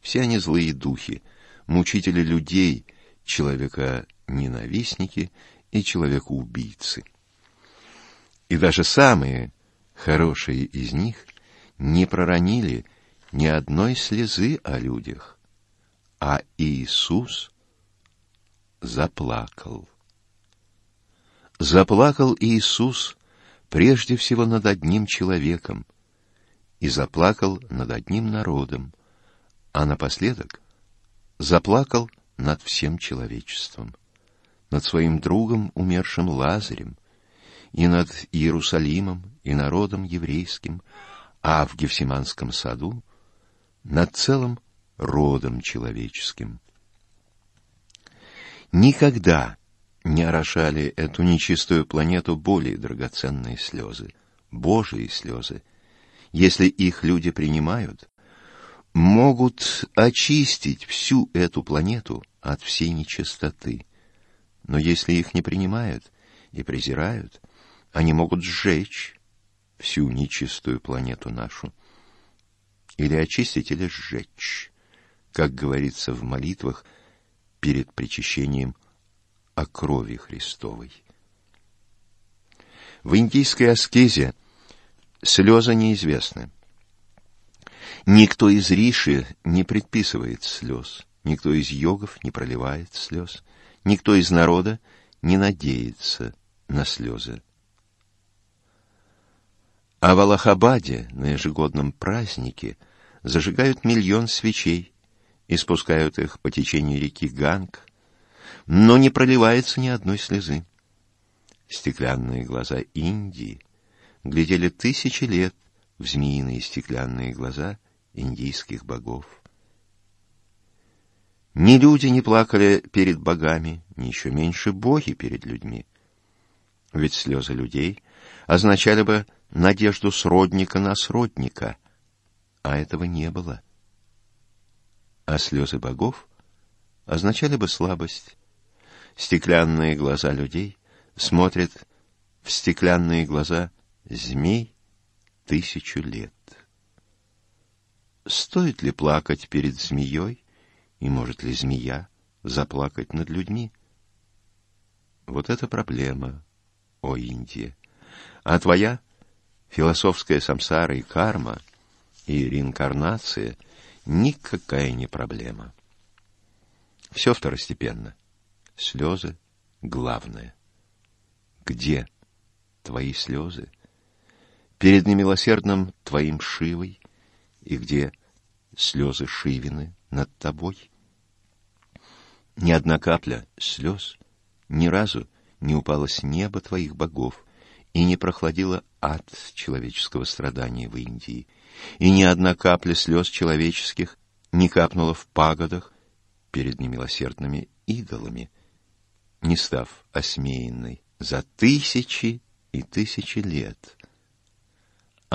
все они злые духи, мучители людей, человека-ненавистники и человека-убийцы. И даже самые хорошие из них не проронили ни одной слезы о людях, а Иисус заплакал. Заплакал Иисус прежде всего над одним человеком и заплакал над одним народом, а напоследок заплакал над всем человечеством, над своим другом, умершим Лазарем, и над Иерусалимом и народом еврейским, а в Гефсиманском саду над целым родом человеческим. Никогда не орошали эту нечистую планету более драгоценные слезы, Божьи слезы. Если их люди принимают, могут очистить всю эту планету от всей нечистоты. Но если их не принимают и презирают, они могут сжечь всю нечистую планету нашу. Или очистить, или сжечь, как говорится в молитвах перед причащением о крови Христовой. В индийской аскезе слезы неизвестны. Никто из риши не предписывает слез, никто из йогов не проливает слез, никто из народа не надеется на слезы. А в Аллахабаде на ежегодном празднике зажигают миллион свечей и спускают их по течению реки Ганг, но не проливается ни одной слезы. Стеклянные глаза Индии глядели тысячи лет в змеиные стеклянные глаза индийских богов. Ни люди не плакали перед богами, ни еще меньше боги перед людьми. Ведь слезы людей означали бы надежду сродника на сродника, а этого не было. А слезы богов означали бы слабость. Стеклянные глаза людей смотрят в стеклянные глаза змей тысячу лет. Стоит ли плакать перед змеей, и может ли змея заплакать над людьми? Вот это проблема, о Индия. А твоя — Философская самсара и карма, и реинкарнация никакая не проблема. Все второстепенно. Слезы — главное. Где твои слезы? Перед немилосердным твоим Шивой, и где слезы Шивины над тобой? Ни одна капля слез ни разу не упала с неба твоих богов, и не прохладила ад человеческого страдания в Индии, и ни одна капля слез человеческих не капнула в пагодах перед немилосердными идолами, не став осмеянной за тысячи и тысячи лет.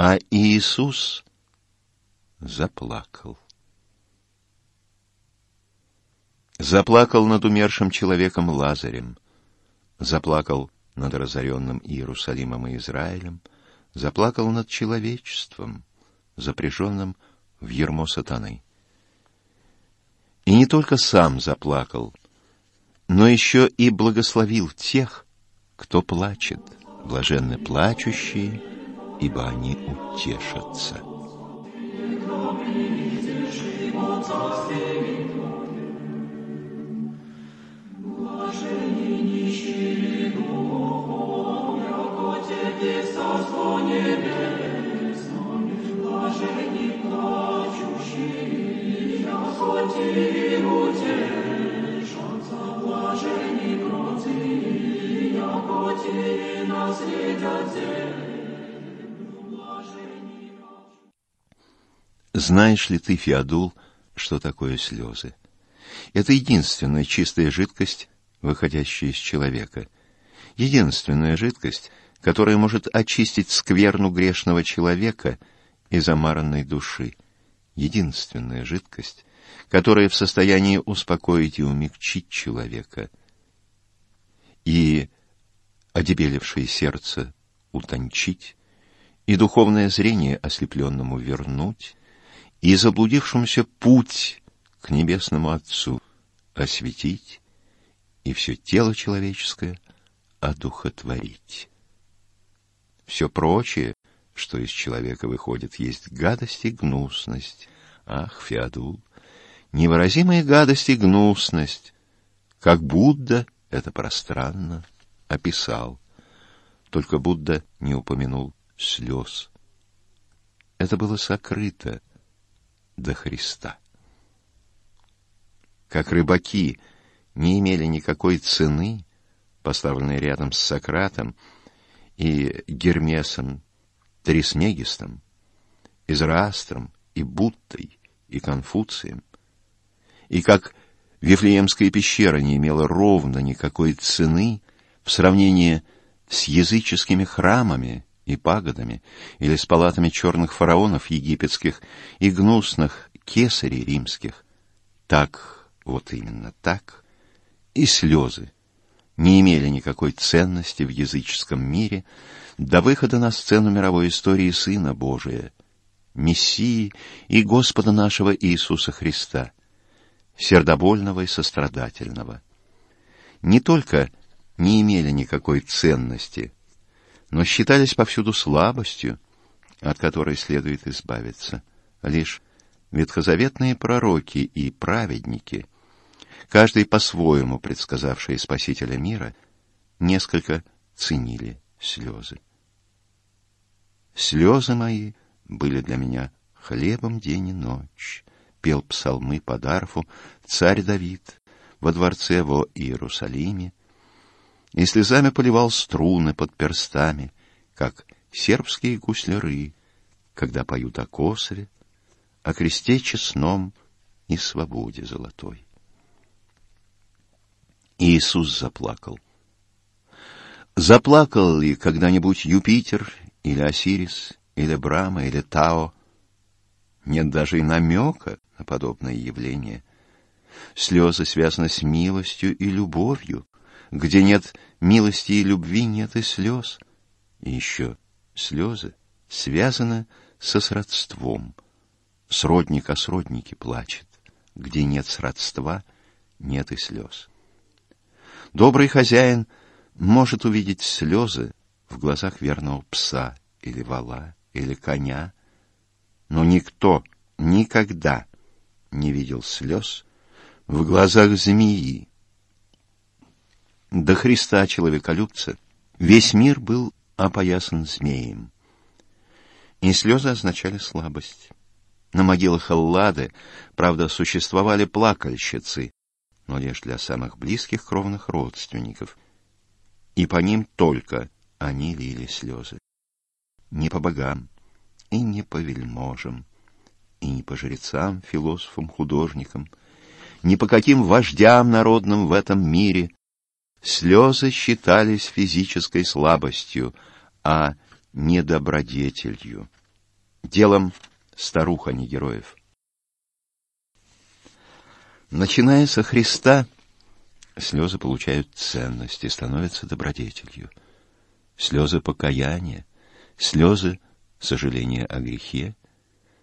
А Иисус заплакал. Заплакал над умершим человеком Лазарем, заплакал над разоренным Иерусалимом и Израилем, заплакал над человечеством, запряженным в ермо сатаны. И не только сам заплакал, но еще и благословил тех, кто плачет, блаженны плачущие, ибо они утешатся. Знаешь ли ты, Феодул, что такое слезы? Это единственная чистая жидкость, выходящая из человека. Единственная жидкость, которая может очистить скверну грешного человека и замаранной души. Единственная жидкость, которая в состоянии успокоить и умягчить человека. И одебелевшее сердце утончить, и духовное зрение ослепленному вернуть, и заблудившемуся путь к небесному Отцу осветить, и все тело человеческое одухотворить. Все прочее, что из человека выходит, есть гадость и гнусность. Ах, Феодул, невыразимая гадость и гнусность, как Будда это пространно описал. Только Будда не упомянул слез. Это было сокрыто до Христа. Как рыбаки не имели никакой цены, поставленные рядом с Сократом и Гермесом Трисмегистом, Израастром и Будтой и Конфуцием, и как Вифлеемская пещера не имела ровно никакой цены в сравнении с языческими храмами и пагодами, или с палатами черных фараонов египетских и гнусных кесарей римских. Так, вот именно так, и слезы не имели никакой ценности в языческом мире до выхода на сцену мировой истории Сына Божия, Мессии и Господа нашего Иисуса Христа, сердобольного и сострадательного. Не только не имели никакой ценности, но считались повсюду слабостью, от которой следует избавиться. Лишь ветхозаветные пророки и праведники, каждый по-своему предсказавшие Спасителя мира, несколько ценили слезы. Слезы мои были для меня хлебом день и ночь, пел псалмы по Дарфу царь Давид во дворце во Иерусалиме, и слезами поливал струны под перстами, как сербские гусляры, когда поют о Косове, о кресте честном и свободе золотой. Иисус заплакал. Заплакал ли когда-нибудь Юпитер или Осирис, или Брама, или Тао? Нет даже и намека на подобное явление. Слезы связаны с милостью и любовью, где нет милости и любви, нет и слез. И еще слезы связаны со сродством. Сродник о сроднике плачет. Где нет сродства, нет и слез. Добрый хозяин может увидеть слезы в глазах верного пса или вала или коня, но никто никогда не видел слез в глазах змеи до Христа человеколюбца весь мир был опоясан змеем. И слезы означали слабость. На могилах Аллады, правда, существовали плакальщицы, но лишь для самых близких кровных родственников. И по ним только они лили слезы. Не по богам, и не по вельможам, и не по жрецам, философам, художникам, ни по каким вождям народным в этом мире Слезы считались физической слабостью, а не добродетелью. Делом старух, а не героев. Начиная со Христа, слезы получают ценность и становятся добродетелью. Слезы покаяния, слезы сожаления о грехе,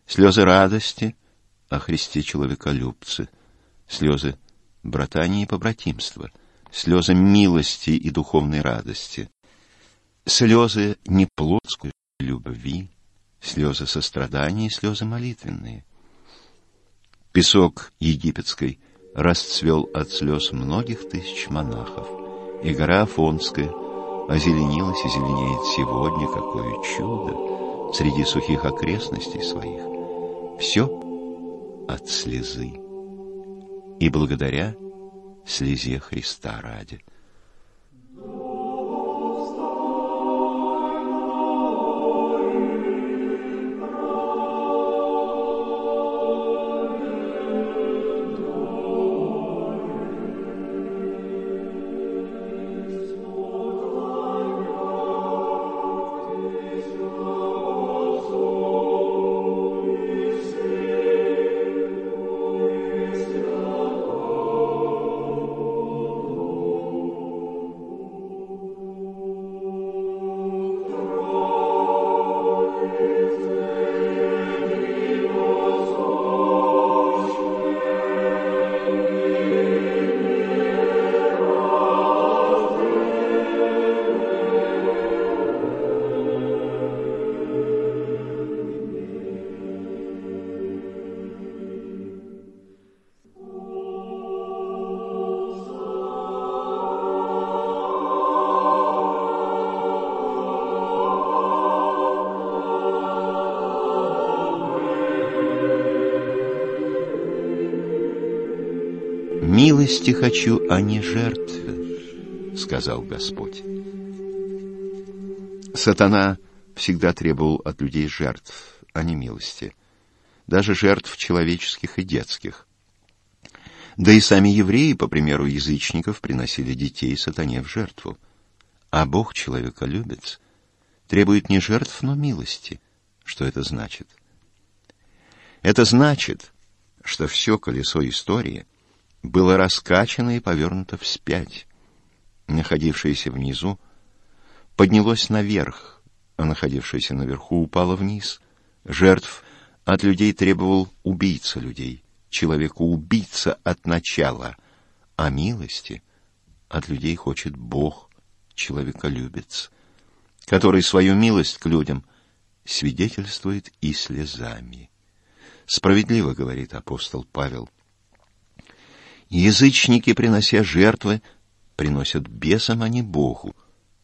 слезы радости о Христе человеколюбце, слезы братания и побратимства, слезы милости и духовной радости, слезы неплотской любви, слезы сострадания и слезы молитвенные. Песок египетской расцвел от слез многих тысяч монахов, и гора Афонская озеленилась и зеленеет сегодня, какое чудо, среди сухих окрестностей своих. Все от слезы. И благодаря слезе Христа ради. «Милости хочу, а не жертвы», — сказал Господь. Сатана всегда требовал от людей жертв, а не милости, даже жертв человеческих и детских. Да и сами евреи, по примеру язычников, приносили детей сатане в жертву. А Бог человеколюбец требует не жертв, но милости. Что это значит? Это значит, что все колесо истории было раскачано и повернуто вспять. Находившееся внизу поднялось наверх, а находившееся наверху упало вниз. Жертв от людей требовал убийца людей, человеку-убийца от начала, а милости от людей хочет Бог, человеколюбец, который свою милость к людям свидетельствует и слезами. Справедливо говорит апостол Павел. Язычники, принося жертвы, приносят бесам, а не Богу.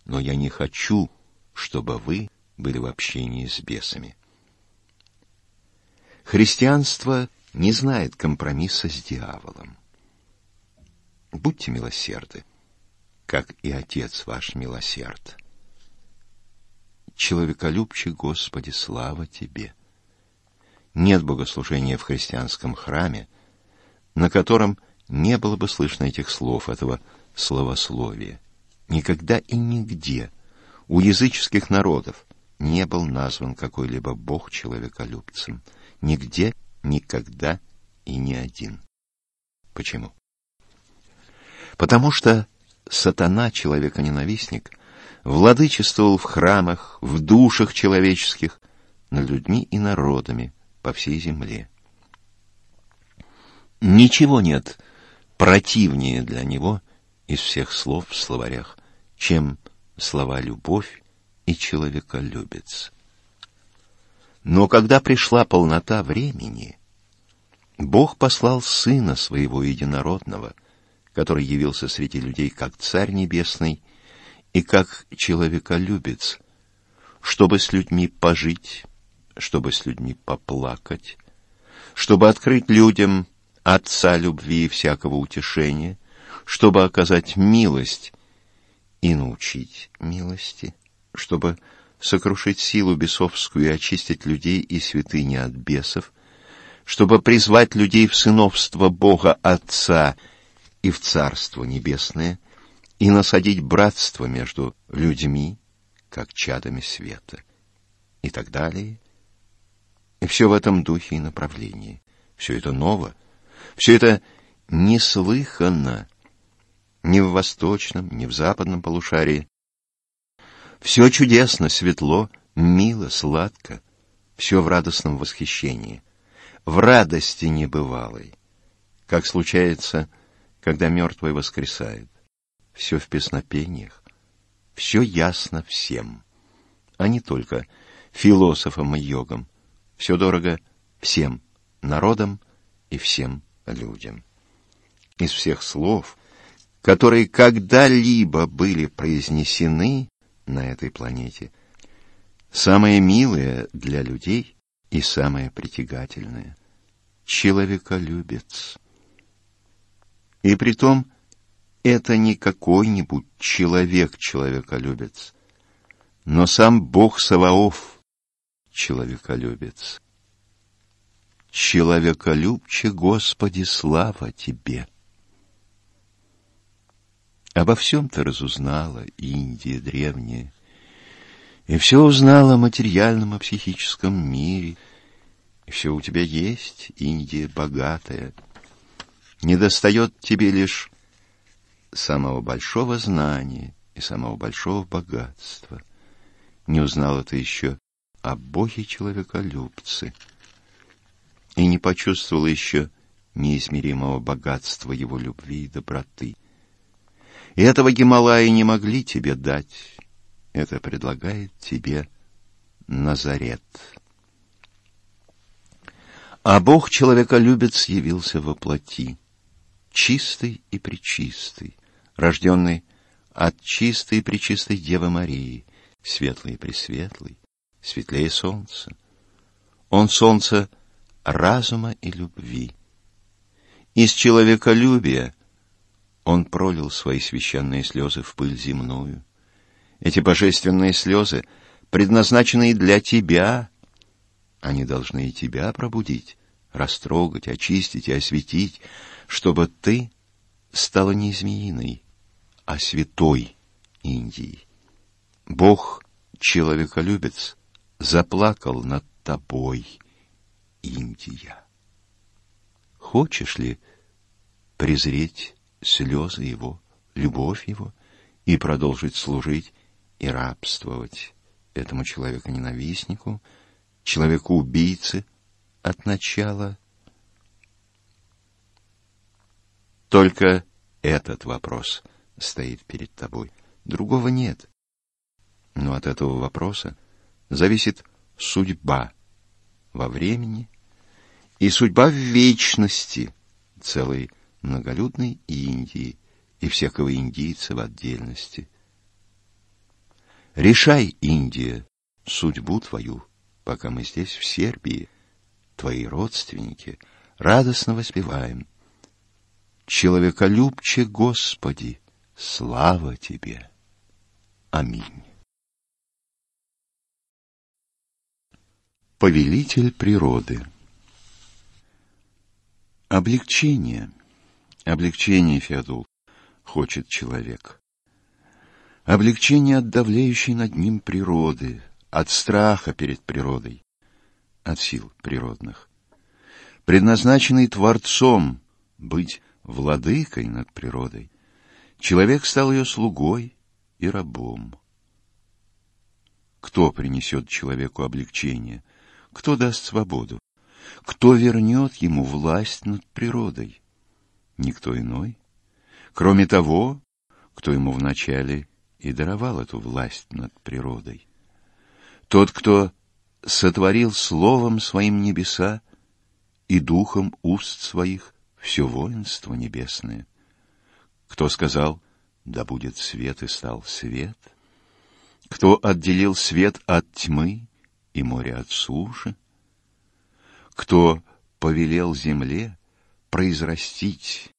Но я не хочу, чтобы вы были в общении с бесами. Христианство не знает компромисса с дьяволом. Будьте милосерды, как и Отец ваш милосерд. Человеколюбче, Господи, слава Тебе! Нет богослужения в христианском храме, на котором не было бы слышно этих слов, этого словословия. Никогда и нигде у языческих народов не был назван какой-либо бог человеколюбцем. Нигде, никогда и ни один. Почему? Потому что сатана, человеконенавистник, владычествовал в храмах, в душах человеческих, над людьми и народами по всей земле. Ничего нет противнее для него из всех слов в словарях, чем слова «любовь» и «человеколюбец». Но когда пришла полнота времени, Бог послал Сына Своего Единородного, который явился среди людей как Царь Небесный и как человеколюбец, чтобы с людьми пожить, чтобы с людьми поплакать, чтобы открыть людям Отца любви и всякого утешения, чтобы оказать милость и научить милости, чтобы сокрушить силу бесовскую и очистить людей и святыни от бесов, чтобы призвать людей в сыновство Бога Отца и в Царство Небесное и насадить братство между людьми, как чадами света, и так далее. И все в этом духе и направлении. Все это ново, все это неслыханно ни в восточном, ни в западном полушарии. Все чудесно, светло, мило, сладко. все в радостном восхищении, в радости небывалой, как случается, когда мертвый воскресает. Все в песнопениях, все ясно всем, а не только философам и йогам. Все дорого всем народам и всем людям. Из всех слов, которые когда-либо были произнесены на этой планете, самое милое для людей и самое притягательное — человеколюбец. И притом это не какой-нибудь человек-человеколюбец, но сам Бог Саваоф человеколюбец. Человеколюбче, Господи, слава Тебе! Обо всем ты разузнала, Индия древняя, и все узнала о материальном и психическом мире, и все у тебя есть, Индия богатая. Не достает тебе лишь самого большого знания и самого большого богатства. Не узнала ты еще о Боге человеколюбце и не почувствовала еще неизмеримого богатства его любви и доброты. И этого Гималаи не могли тебе дать. Это предлагает тебе Назарет. А Бог человеколюбец явился во плоти, чистый и пречистый, рожденный от чистой и пречистой Девы Марии, светлый и пресветлый, светлее солнца. Он солнце разума и любви. Из человеколюбия он пролил свои священные слезы в пыль земную. Эти божественные слезы, предназначенные для тебя, они должны и тебя пробудить, растрогать, очистить и осветить, чтобы ты стала не змеиной, а святой Индией. Бог, человеколюбец, заплакал над тобой, Индия. Хочешь ли презреть слезы его, любовь его, и продолжить служить и рабствовать этому человеку-ненавистнику, человеку-убийце от начала. Только этот вопрос стоит перед тобой. Другого нет. Но от этого вопроса зависит судьба во времени и судьба в вечности целой многолюдной Индии и всякого индийца в отдельности. Решай, Индия, судьбу твою, пока мы здесь, в Сербии, твои родственники, радостно воспеваем. Человеколюбче, Господи, слава Тебе! Аминь. Повелитель природы Облегчение — Облегчение, Феодул, хочет человек. Облегчение от давлеющей над ним природы, от страха перед природой, от сил природных. Предназначенный Творцом быть владыкой над природой, человек стал ее слугой и рабом. Кто принесет человеку облегчение? Кто даст свободу? Кто вернет ему власть над природой? никто иной, кроме того, кто ему вначале и даровал эту власть над природой. Тот, кто сотворил словом своим небеса и духом уст своих все воинство небесное. Кто сказал, да будет свет, и стал свет? Кто отделил свет от тьмы и море от суши? Кто повелел земле произрастить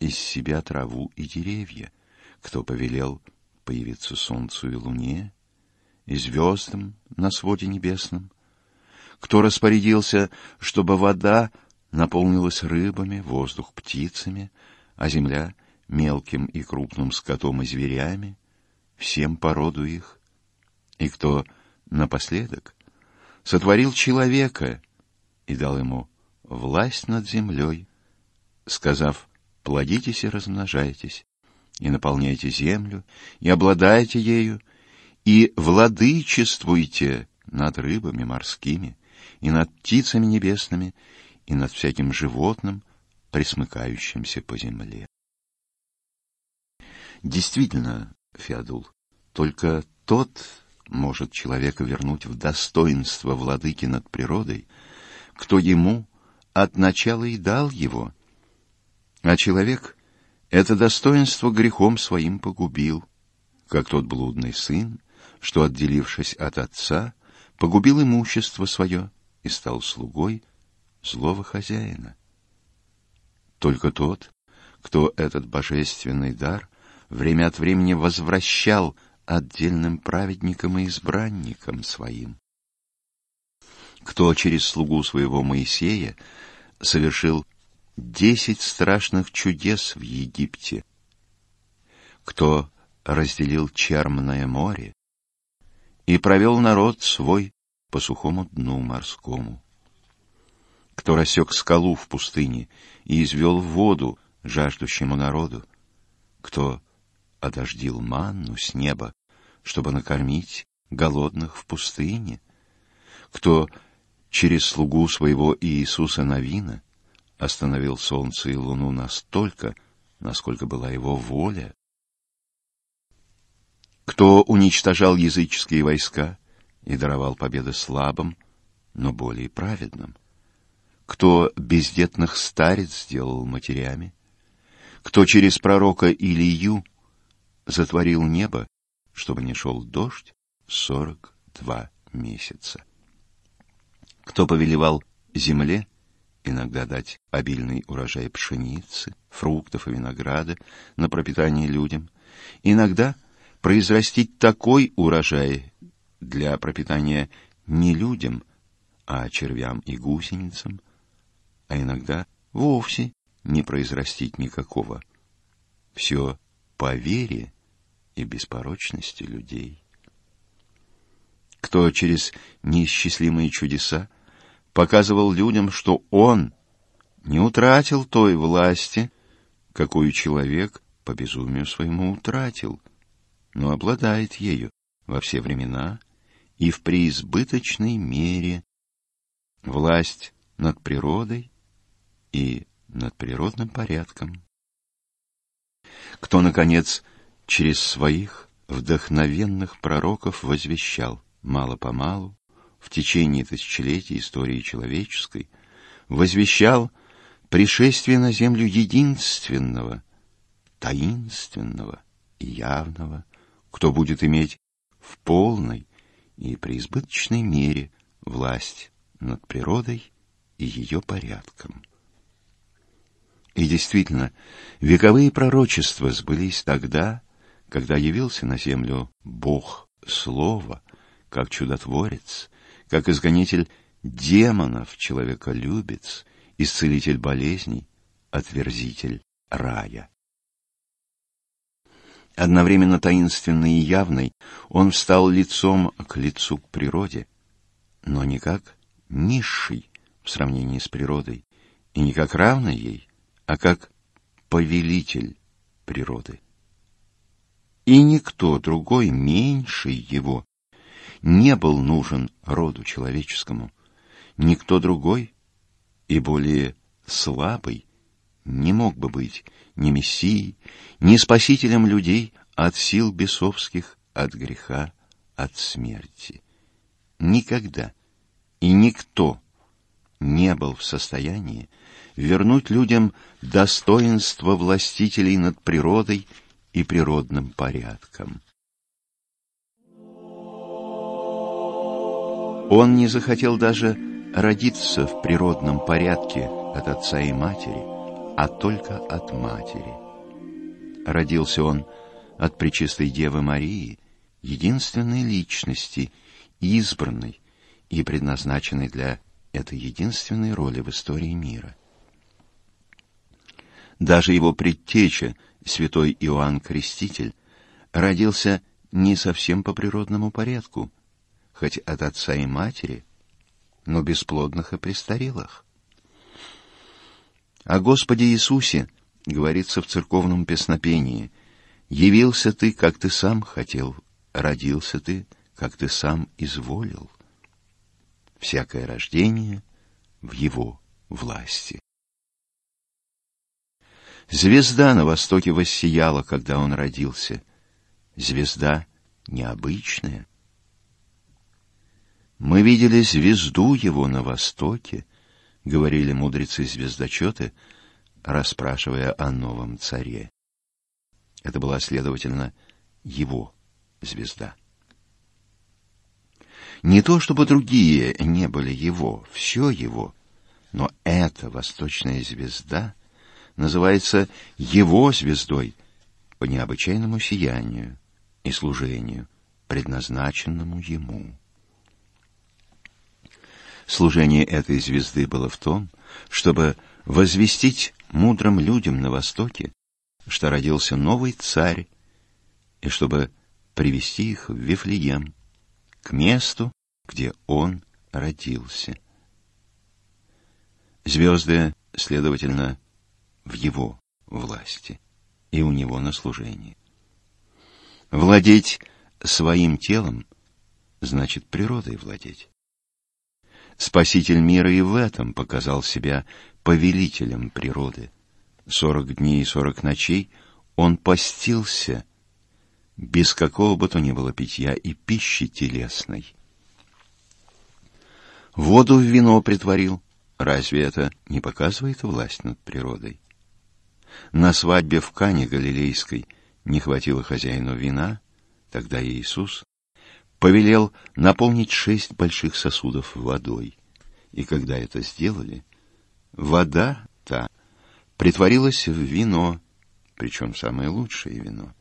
из себя траву и деревья, кто повелел появиться солнцу и луне, и звездам на своде небесном, кто распорядился, чтобы вода наполнилась рыбами, воздух птицами, а земля мелким и крупным скотом и зверями, всем породу их, и кто напоследок сотворил человека и дал ему власть над землей, сказав, плодитесь и размножайтесь, и наполняйте землю, и обладайте ею, и владычествуйте над рыбами морскими, и над птицами небесными, и над всяким животным, присмыкающимся по земле. Действительно, Феодул, только тот может человека вернуть в достоинство владыки над природой, кто ему от начала и дал его. А человек это достоинство грехом своим погубил, как тот блудный сын, что, отделившись от отца, погубил имущество свое и стал слугой злого хозяина. Только тот, кто этот божественный дар время от времени возвращал отдельным праведникам и избранникам своим. Кто через слугу своего Моисея совершил десять страшных чудес в Египте, кто разделил Черное море и провел народ свой по сухому дну морскому, кто рассек скалу в пустыне и извел воду жаждущему народу, кто одождил манну с неба, чтобы накормить голодных в пустыне, кто через слугу своего Иисуса Навина остановил солнце и луну настолько, насколько была его воля, кто уничтожал языческие войска и даровал победы слабым, но более праведным, кто бездетных старец сделал матерями, кто через пророка Илию затворил небо, чтобы не шел дождь сорок два месяца. Кто повелевал земле иногда дать обильный урожай пшеницы, фруктов и винограда на пропитание людям, иногда произрастить такой урожай для пропитания не людям, а червям и гусеницам, а иногда вовсе не произрастить никакого. Все по вере и беспорочности людей. Кто через неисчислимые чудеса показывал людям, что он не утратил той власти, какую человек по безумию своему утратил, но обладает ею во все времена и в преизбыточной мере власть над природой и над природным порядком. Кто, наконец, через своих вдохновенных пророков возвещал мало-помалу, в течение тысячелетий истории человеческой, возвещал пришествие на землю единственного, таинственного и явного, кто будет иметь в полной и преизбыточной мере власть над природой и ее порядком. И действительно, вековые пророчества сбылись тогда, когда явился на землю Бог Слова, как чудотворец, как изгонитель демонов, человеколюбец, исцелитель болезней, отверзитель рая. Одновременно таинственный и явный, он встал лицом к лицу к природе, но не как низший в сравнении с природой, и не как равный ей, а как повелитель природы. И никто другой, меньший его, не был нужен роду человеческому. Никто другой и более слабый не мог бы быть ни мессией, ни спасителем людей от сил бесовских, от греха, от смерти. Никогда и никто не был в состоянии вернуть людям достоинство властителей над природой и природным порядком. Он не захотел даже родиться в природном порядке от отца и матери, а только от матери. Родился он от Пречистой Девы Марии, единственной личности, избранной и предназначенной для этой единственной роли в истории мира. Даже его предтеча, святой Иоанн Креститель, родился не совсем по природному порядку, хоть от отца и матери, но бесплодных и престарелых. О Господе Иисусе говорится в церковном песнопении «Явился ты, как ты сам хотел, родился ты, как ты сам изволил». всякое рождение в его власти. Звезда на востоке воссияла, когда он родился. Звезда необычная. Мы видели звезду его на востоке, говорили мудрецы-звездочеты, расспрашивая о новом царе. Это была, следовательно, его звезда. Не то чтобы другие не были его, все его, но эта восточная звезда называется его звездой по необычайному сиянию и служению, предназначенному ему. Служение этой звезды было в том, чтобы возвестить мудрым людям на Востоке, что родился новый царь, и чтобы привести их в Вифлеем, к месту, где он родился. Звезды, следовательно, в его власти и у него на служении. Владеть своим телом значит природой владеть. Спаситель мира и в этом показал себя повелителем природы. Сорок дней и сорок ночей он постился без какого бы то ни было питья и пищи телесной. Воду в вино притворил. Разве это не показывает власть над природой? На свадьбе в Кане Галилейской не хватило хозяину вина, тогда Иисус повелел наполнить шесть больших сосудов водой. И когда это сделали, вода та притворилась в вино, причем самое лучшее вино.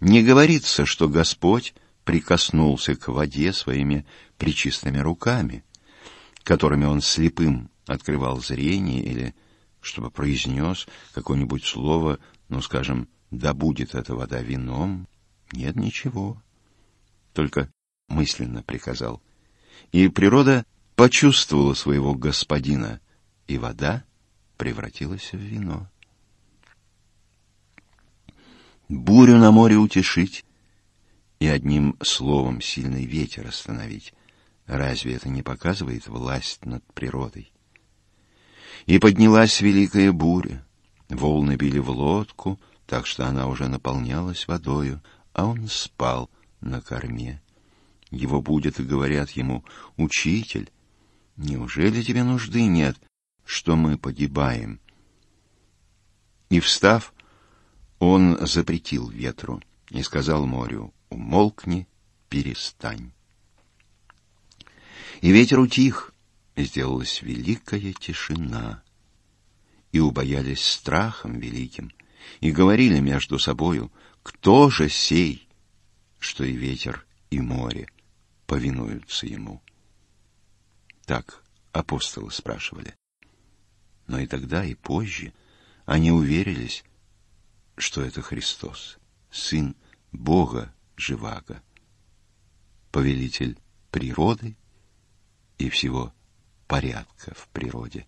Не говорится, что Господь прикоснулся к воде своими причистыми руками, которыми он слепым открывал зрение или чтобы произнес какое-нибудь слово, ну, скажем, «да будет эта вода вином». Нет ничего только мысленно приказал. И природа почувствовала своего господина, и вода превратилась в вино. Бурю на море утешить и одним словом сильный ветер остановить. Разве это не показывает власть над природой? И поднялась великая буря. Волны били в лодку, так что она уже наполнялась водою, а он спал, на корме. Его будет и говорят ему, «Учитель, неужели тебе нужды нет, что мы погибаем?» И, встав, он запретил ветру и сказал морю, «Умолкни, перестань». И ветер утих, и сделалась великая тишина. И убоялись страхом великим, и говорили между собою, «Кто же сей?» Что и ветер, и море повинуются ему. Так апостолы спрашивали. Но и тогда, и позже они уверились, что это Христос, Сын Бога Живаго, повелитель природы и всего порядка в природе.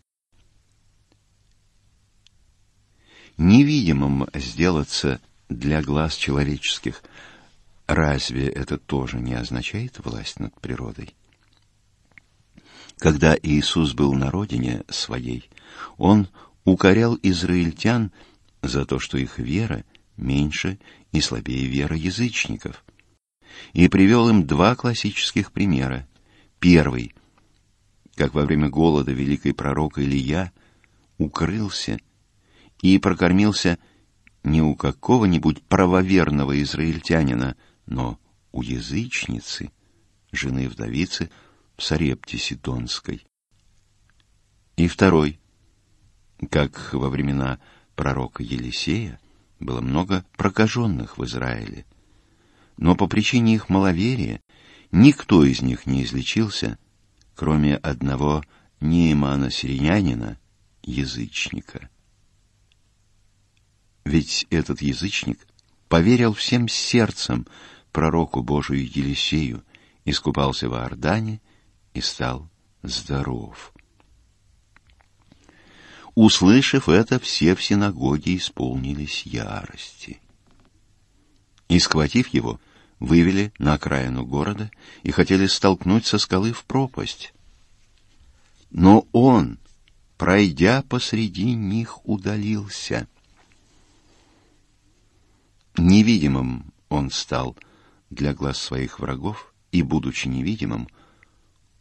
Невидимым сделаться для глаз человеческих – Разве это тоже не означает власть над природой? Когда Иисус был на родине своей, он укорял израильтян за то, что их вера меньше и слабее веры язычников, и привел им два классических примера. Первый, как во время голода великий пророк Илья укрылся и прокормился не у какого-нибудь правоверного израильтянина, но у язычницы, жены вдовицы Сарепти Сидонской. И второй, как во времена пророка Елисея было много прокаженных в Израиле, но по причине их маловерия никто из них не излечился, кроме одного Неимана Сиринянина, язычника. Ведь этот язычник поверил всем сердцем пророку Божию Елисею, искупался в Иордане и стал здоров. Услышав это, все в синагоге исполнились ярости. И, схватив его, вывели на окраину города и хотели столкнуть со скалы в пропасть. Но он, пройдя посреди них, удалился. Невидимым он стал для глаз своих врагов и, будучи невидимым,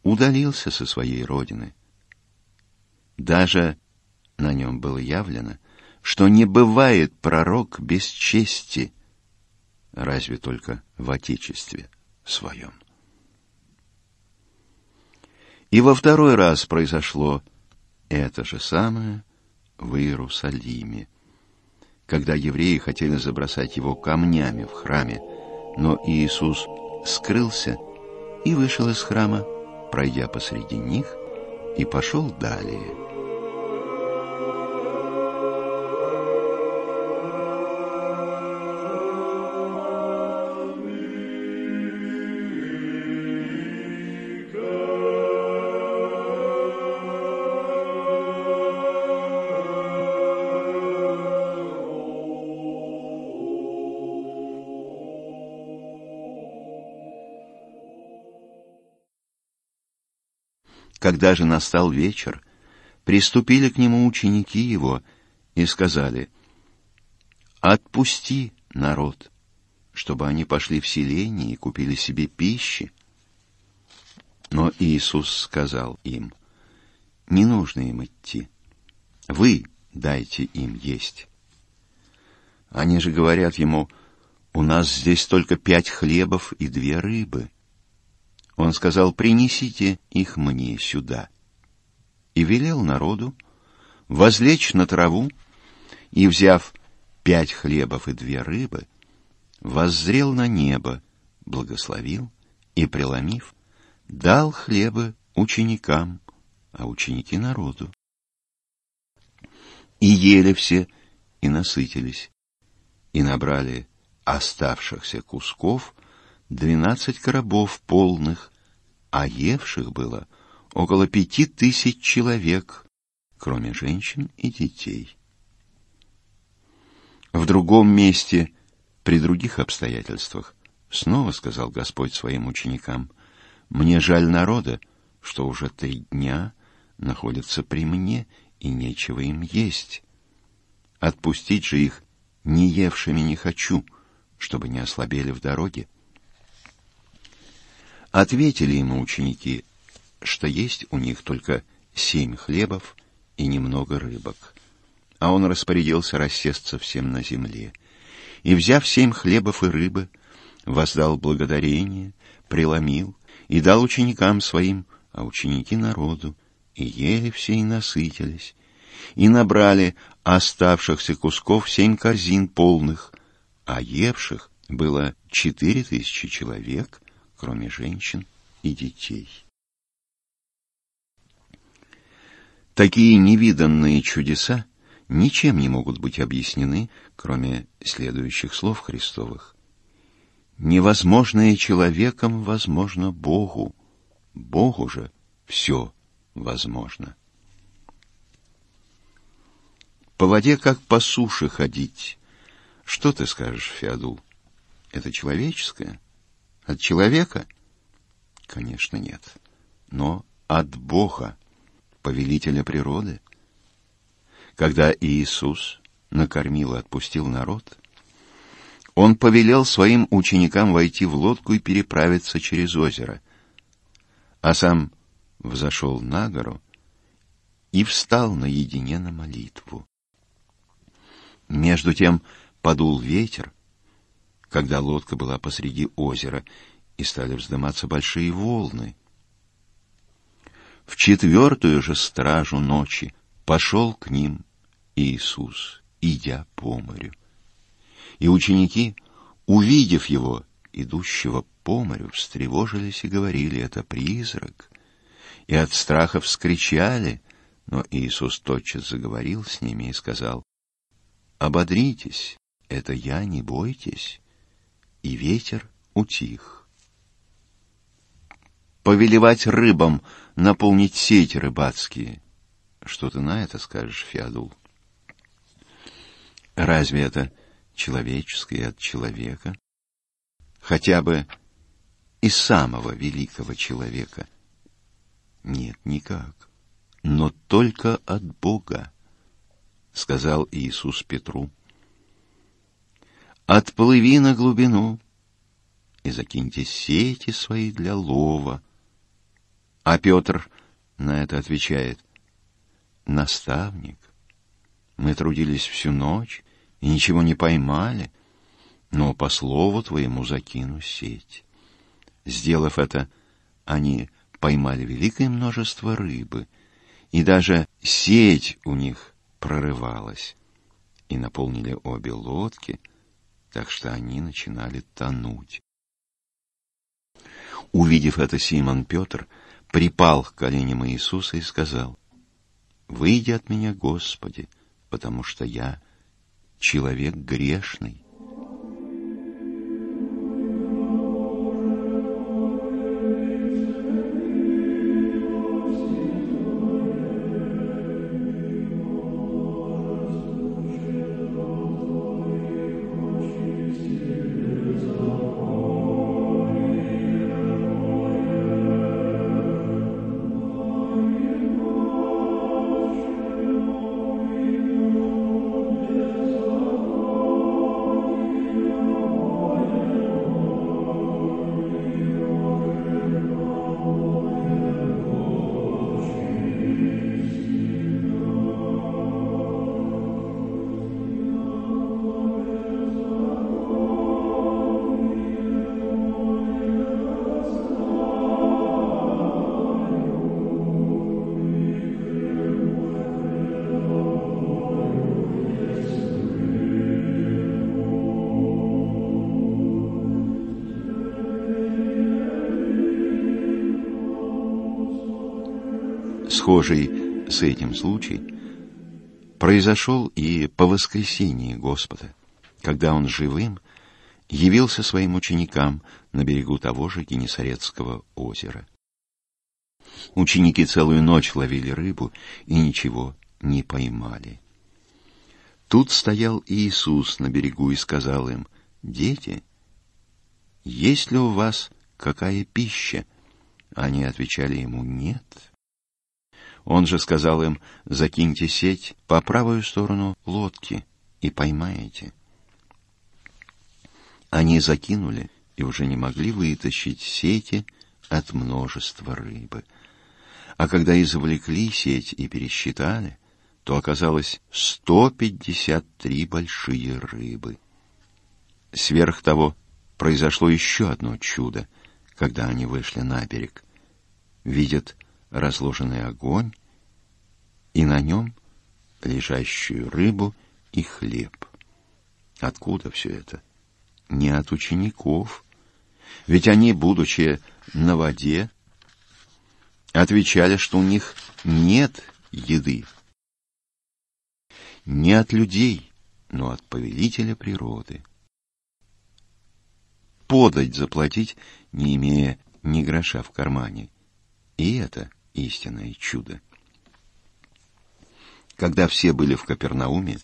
удалился со своей родины. Даже на нем было явлено, что не бывает пророк без чести, разве только в Отечестве своем. И во второй раз произошло это же самое в Иерусалиме, когда евреи хотели забросать его камнями в храме, но Иисус скрылся и вышел из храма, пройдя посреди них, и пошел далее. Когда же настал вечер, приступили к нему ученики его и сказали, «Отпусти народ, чтобы они пошли в селение и купили себе пищи». Но Иисус сказал им, «Не нужно им идти, вы дайте им есть». Они же говорят ему, «У нас здесь только пять хлебов и две рыбы». Он сказал, принесите их мне сюда. И велел народу возлечь на траву, и, взяв пять хлебов и две рыбы, воззрел на небо, благословил и, преломив, дал хлебы ученикам, а ученики народу. И ели все, и насытились, и набрали оставшихся кусков двенадцать коробов полных, а евших было около пяти тысяч человек, кроме женщин и детей. В другом месте, при других обстоятельствах, снова сказал Господь своим ученикам, «Мне жаль народа, что уже три дня находятся при мне, и нечего им есть. Отпустить же их не евшими не хочу, чтобы не ослабели в дороге». Ответили ему ученики, что есть у них только семь хлебов и немного рыбок. А он распорядился рассесться всем на земле. И, взяв семь хлебов и рыбы, воздал благодарение, преломил и дал ученикам своим, а ученики народу, и ели все и насытились, и набрали оставшихся кусков семь корзин полных, а евших было четыре тысячи человек, кроме женщин и детей. Такие невиданные чудеса ничем не могут быть объяснены, кроме следующих слов Христовых. Невозможное человеком возможно Богу, Богу же все возможно. По воде, как по суше ходить. Что ты скажешь, Феодул? Это человеческое? От человека? Конечно, нет. Но от Бога, повелителя природы. Когда Иисус накормил и отпустил народ, он повелел своим ученикам войти в лодку и переправиться через озеро, а сам взошел на гору и встал наедине на молитву. Между тем подул ветер, когда лодка была посреди озера, и стали вздыматься большие волны. В четвертую же стражу ночи пошел к ним Иисус, идя по морю. И ученики, увидев его, идущего по морю, встревожились и говорили, это призрак, и от страха вскричали, но Иисус тотчас заговорил с ними и сказал, «Ободритесь, это я, не бойтесь» и ветер утих. Повелевать рыбам, наполнить сети рыбацкие. Что ты на это скажешь, Феодул? Разве это человеческое от человека? хотя бы и самого великого человека? Нет, никак. Но только от Бога, сказал Иисус Петру. Отплыви на глубину и закиньте сети свои для лова. А Петр на это отвечает, наставник, мы трудились всю ночь и ничего не поймали, но по слову твоему закину сеть. Сделав это, они поймали великое множество рыбы, и даже сеть у них прорывалась, и наполнили обе лодки, так что они начинали тонуть. Увидев это, Симон Петр припал к коленям Иисуса и сказал, «Выйди от меня, Господи, потому что я человек грешный». Схожий с этим случай произошел и по воскресении Господа, когда Он живым явился своим ученикам на берегу того же Генесарецкого озера. Ученики целую ночь ловили рыбу и ничего не поймали. Тут стоял Иисус на берегу и сказал им, «Дети, есть ли у вас какая пища?» Они отвечали ему, «Нет». Он же сказал им, закиньте сеть по правую сторону лодки и поймаете. Они закинули и уже не могли вытащить сети от множества рыбы. А когда извлекли сеть и пересчитали, то оказалось 153 большие рыбы. Сверх того произошло еще одно чудо, когда они вышли на берег. Видят разложенный огонь и на нем лежащую рыбу и хлеб. Откуда все это? Не от учеников. Ведь они, будучи на воде, отвечали, что у них нет еды. Не от людей, но от повелителя природы. Подать заплатить, не имея ни гроша в кармане. И это истинное чудо. Когда все были в Капернауме,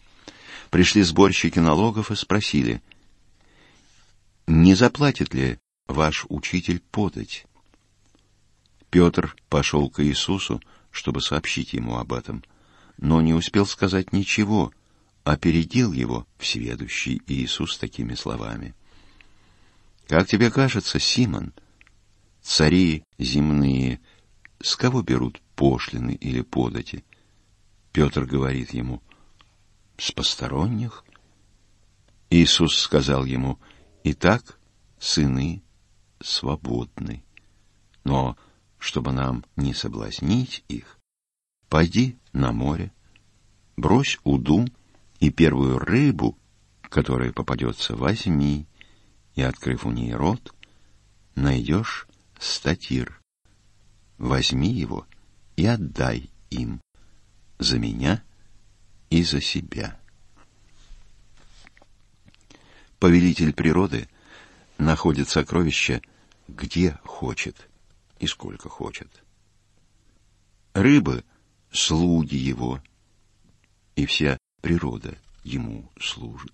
пришли сборщики налогов и спросили, «Не заплатит ли ваш учитель подать?» Петр пошел к Иисусу, чтобы сообщить ему об этом, но не успел сказать ничего, опередил его всеведущий Иисус такими словами. «Как тебе кажется, Симон, цари земные с кого берут пошлины или подати?» Петр говорит ему, «С посторонних?» Иисус сказал ему, «Итак, сыны свободны, но чтобы нам не соблазнить их, пойди на море, брось уду и первую рыбу, которая попадется, возьми, и, открыв у ней рот, найдешь статир. Возьми его и отдай им за меня и за себя. Повелитель природы находит сокровища где хочет и сколько хочет. Рыбы — слуги его, и вся природа ему служит.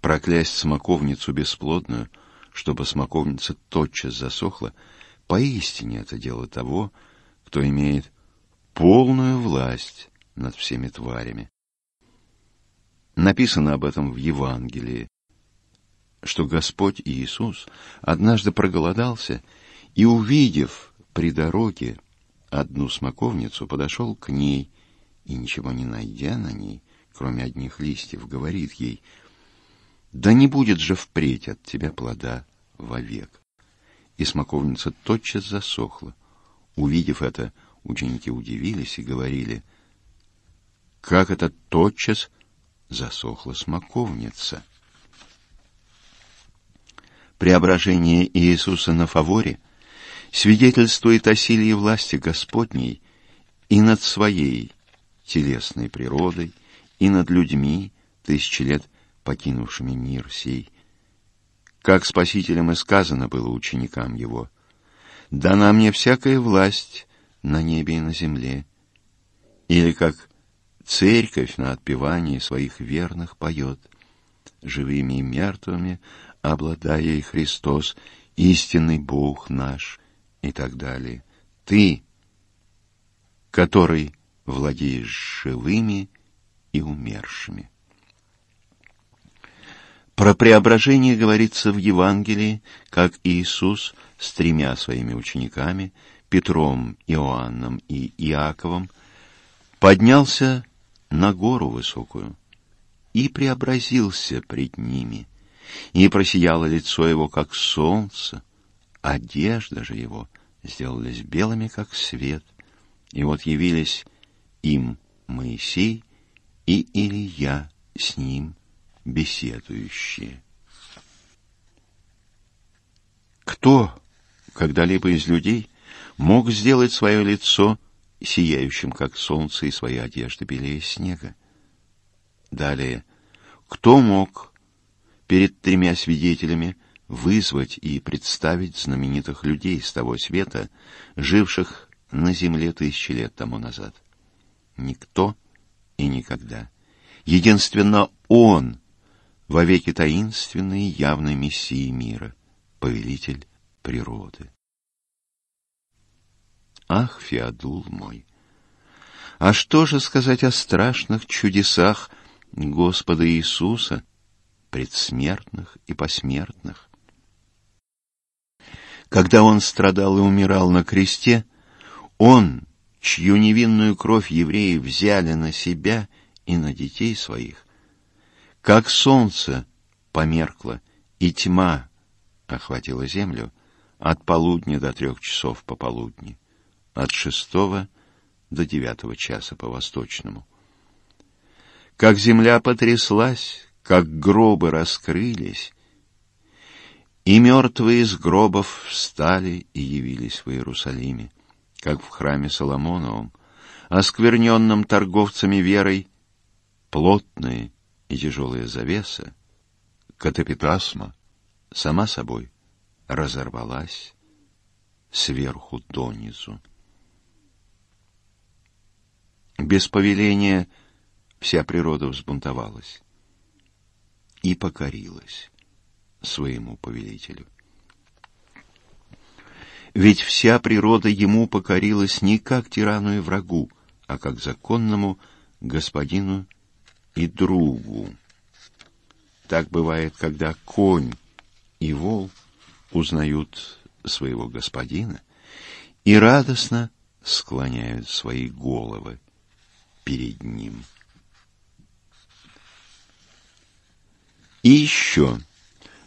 Проклясть смоковницу бесплодную, чтобы смоковница тотчас засохла, поистине это дело того, кто имеет полную власть над всеми тварями. Написано об этом в Евангелии, что Господь Иисус однажды проголодался и, увидев при дороге одну смоковницу, подошел к ней и, ничего не найдя на ней, кроме одних листьев, говорит ей, «Да не будет же впредь от тебя плода вовек». И смоковница тотчас засохла. Увидев это, ученики удивились и говорили, «Как это тотчас засохла смоковница?» Преображение Иисуса на фаворе свидетельствует о силе и власти Господней и над своей телесной природой, и над людьми, тысячи лет покинувшими мир сей. Как Спасителем и сказано было ученикам его, «Дана мне всякая власть на небе и на земле». Или как церковь на отпевании своих верных поет, «Живыми и мертвыми обладая и Христос, истинный Бог наш» и так далее. Ты, который владеешь живыми и умершими. Про преображение говорится в Евангелии, как Иисус с тремя своими учениками, Петром, Иоанном и Иаковом, поднялся на гору высокую и преобразился пред ними, и просияло лицо его, как солнце, одежда же его сделались белыми, как свет, и вот явились им Моисей и Илья с ним беседующие. Кто когда-либо из людей мог сделать свое лицо сияющим, как солнце, и свои одежды белее снега? Далее, кто мог перед тремя свидетелями вызвать и представить знаменитых людей с того света, живших на земле тысячи лет тому назад? Никто и никогда. Единственно Он, вовеки таинственный и явный Мессии мира, повелитель природы. Ах, Феодул мой! А что же сказать о страшных чудесах Господа Иисуса, предсмертных и посмертных? Когда Он страдал и умирал на кресте, Он, чью невинную кровь евреи взяли на себя и на детей своих, как солнце померкло и тьма охватила землю от полудня до трех часов пополудни, от шестого до девятого часа по восточному. Как земля потряслась, как гробы раскрылись, и мертвые из гробов встали и явились в Иерусалиме как в храме Соломоновом, оскверненном торговцами верой, плотные и тяжелые завеса, катапитасма, сама собой разорвалась сверху донизу. Без повеления вся природа взбунтовалась и покорилась своему повелителю. Ведь вся природа ему покорилась не как тирану и врагу, а как законному господину и другу. Так бывает, когда конь и вол узнают своего господина и радостно склоняют свои головы перед ним. И еще,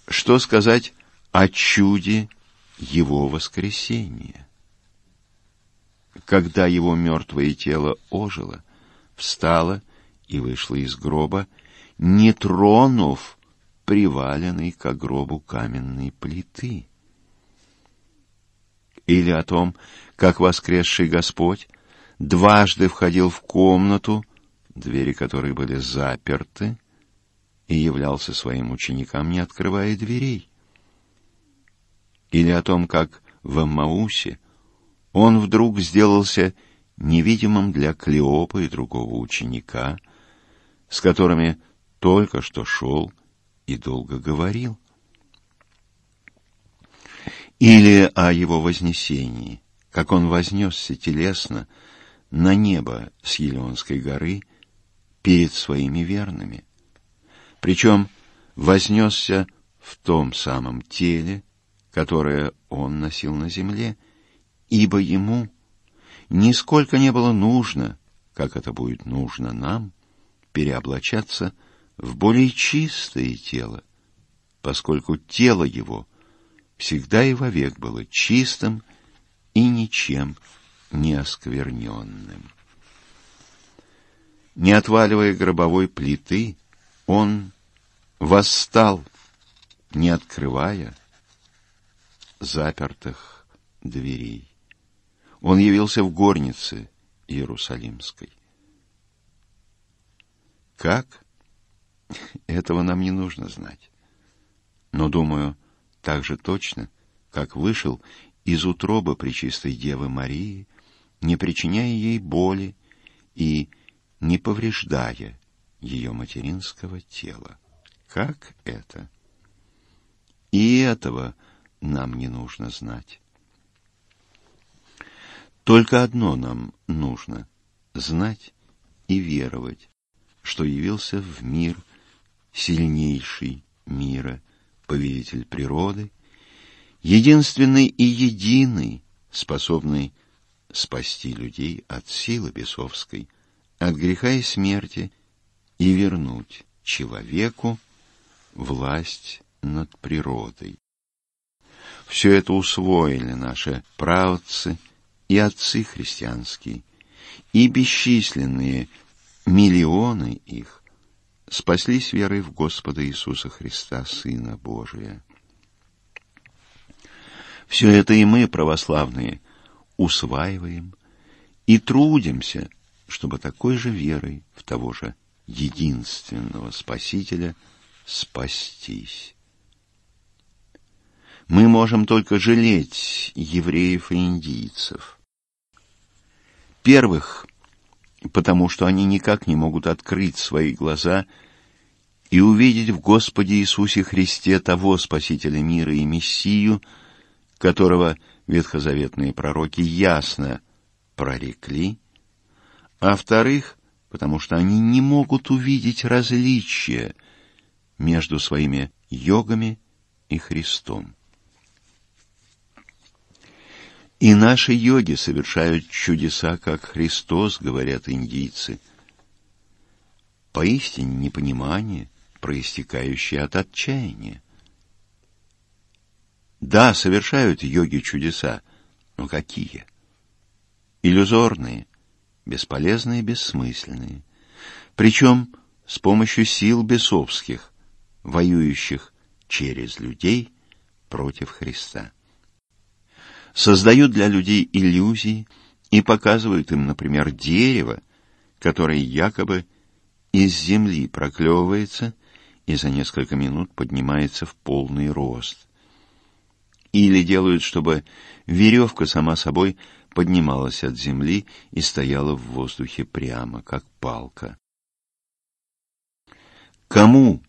что сказать о чуде его воскресение. Когда его мертвое тело ожило, встало и вышло из гроба, не тронув приваленной к гробу каменной плиты. Или о том, как воскресший Господь дважды входил в комнату, двери которой были заперты, и являлся своим ученикам, не открывая дверей или о том, как в Аммаусе он вдруг сделался невидимым для Клеопа и другого ученика, с которыми только что шел и долго говорил. Или о его вознесении, как он вознесся телесно на небо с Елеонской горы перед своими верными. Причем вознесся в том самом теле, которое он носил на земле, ибо ему нисколько не было нужно, как это будет нужно нам, переоблачаться в более чистое тело, поскольку тело его всегда и вовек было чистым и ничем не оскверненным. Не отваливая гробовой плиты, он восстал, не открывая запертых дверей. Он явился в горнице Иерусалимской. Как? Этого нам не нужно знать. Но, думаю, так же точно, как вышел из утробы Пречистой Девы Марии, не причиняя ей боли и не повреждая ее материнского тела. Как это? И этого нам не нужно знать. Только одно нам нужно — знать и веровать, что явился в мир сильнейший мира, повелитель природы, единственный и единый, способный спасти людей от силы бесовской, от греха и смерти и вернуть человеку власть над природой. Все это усвоили наши правцы и отцы христианские, и бесчисленные миллионы их спаслись верой в Господа Иисуса Христа, Сына Божия. Все это и мы, православные, усваиваем и трудимся, чтобы такой же верой в того же единственного Спасителя спастись. Мы можем только жалеть евреев и индийцев. Первых, потому что они никак не могут открыть свои глаза и увидеть в Господе Иисусе Христе того Спасителя мира и Мессию, которого ветхозаветные пророки ясно прорекли, а вторых, потому что они не могут увидеть различия между своими йогами и Христом. И наши йоги совершают чудеса, как Христос, говорят индийцы. Поистине непонимание, проистекающее от отчаяния. Да, совершают йоги чудеса, но какие? Иллюзорные, бесполезные, бессмысленные. Причем с помощью сил бесовских, воюющих через людей против Христа. Создают для людей иллюзии и показывают им, например, дерево, которое якобы из земли проклевывается и за несколько минут поднимается в полный рост. Или делают, чтобы веревка сама собой поднималась от земли и стояла в воздухе прямо, как палка. Кому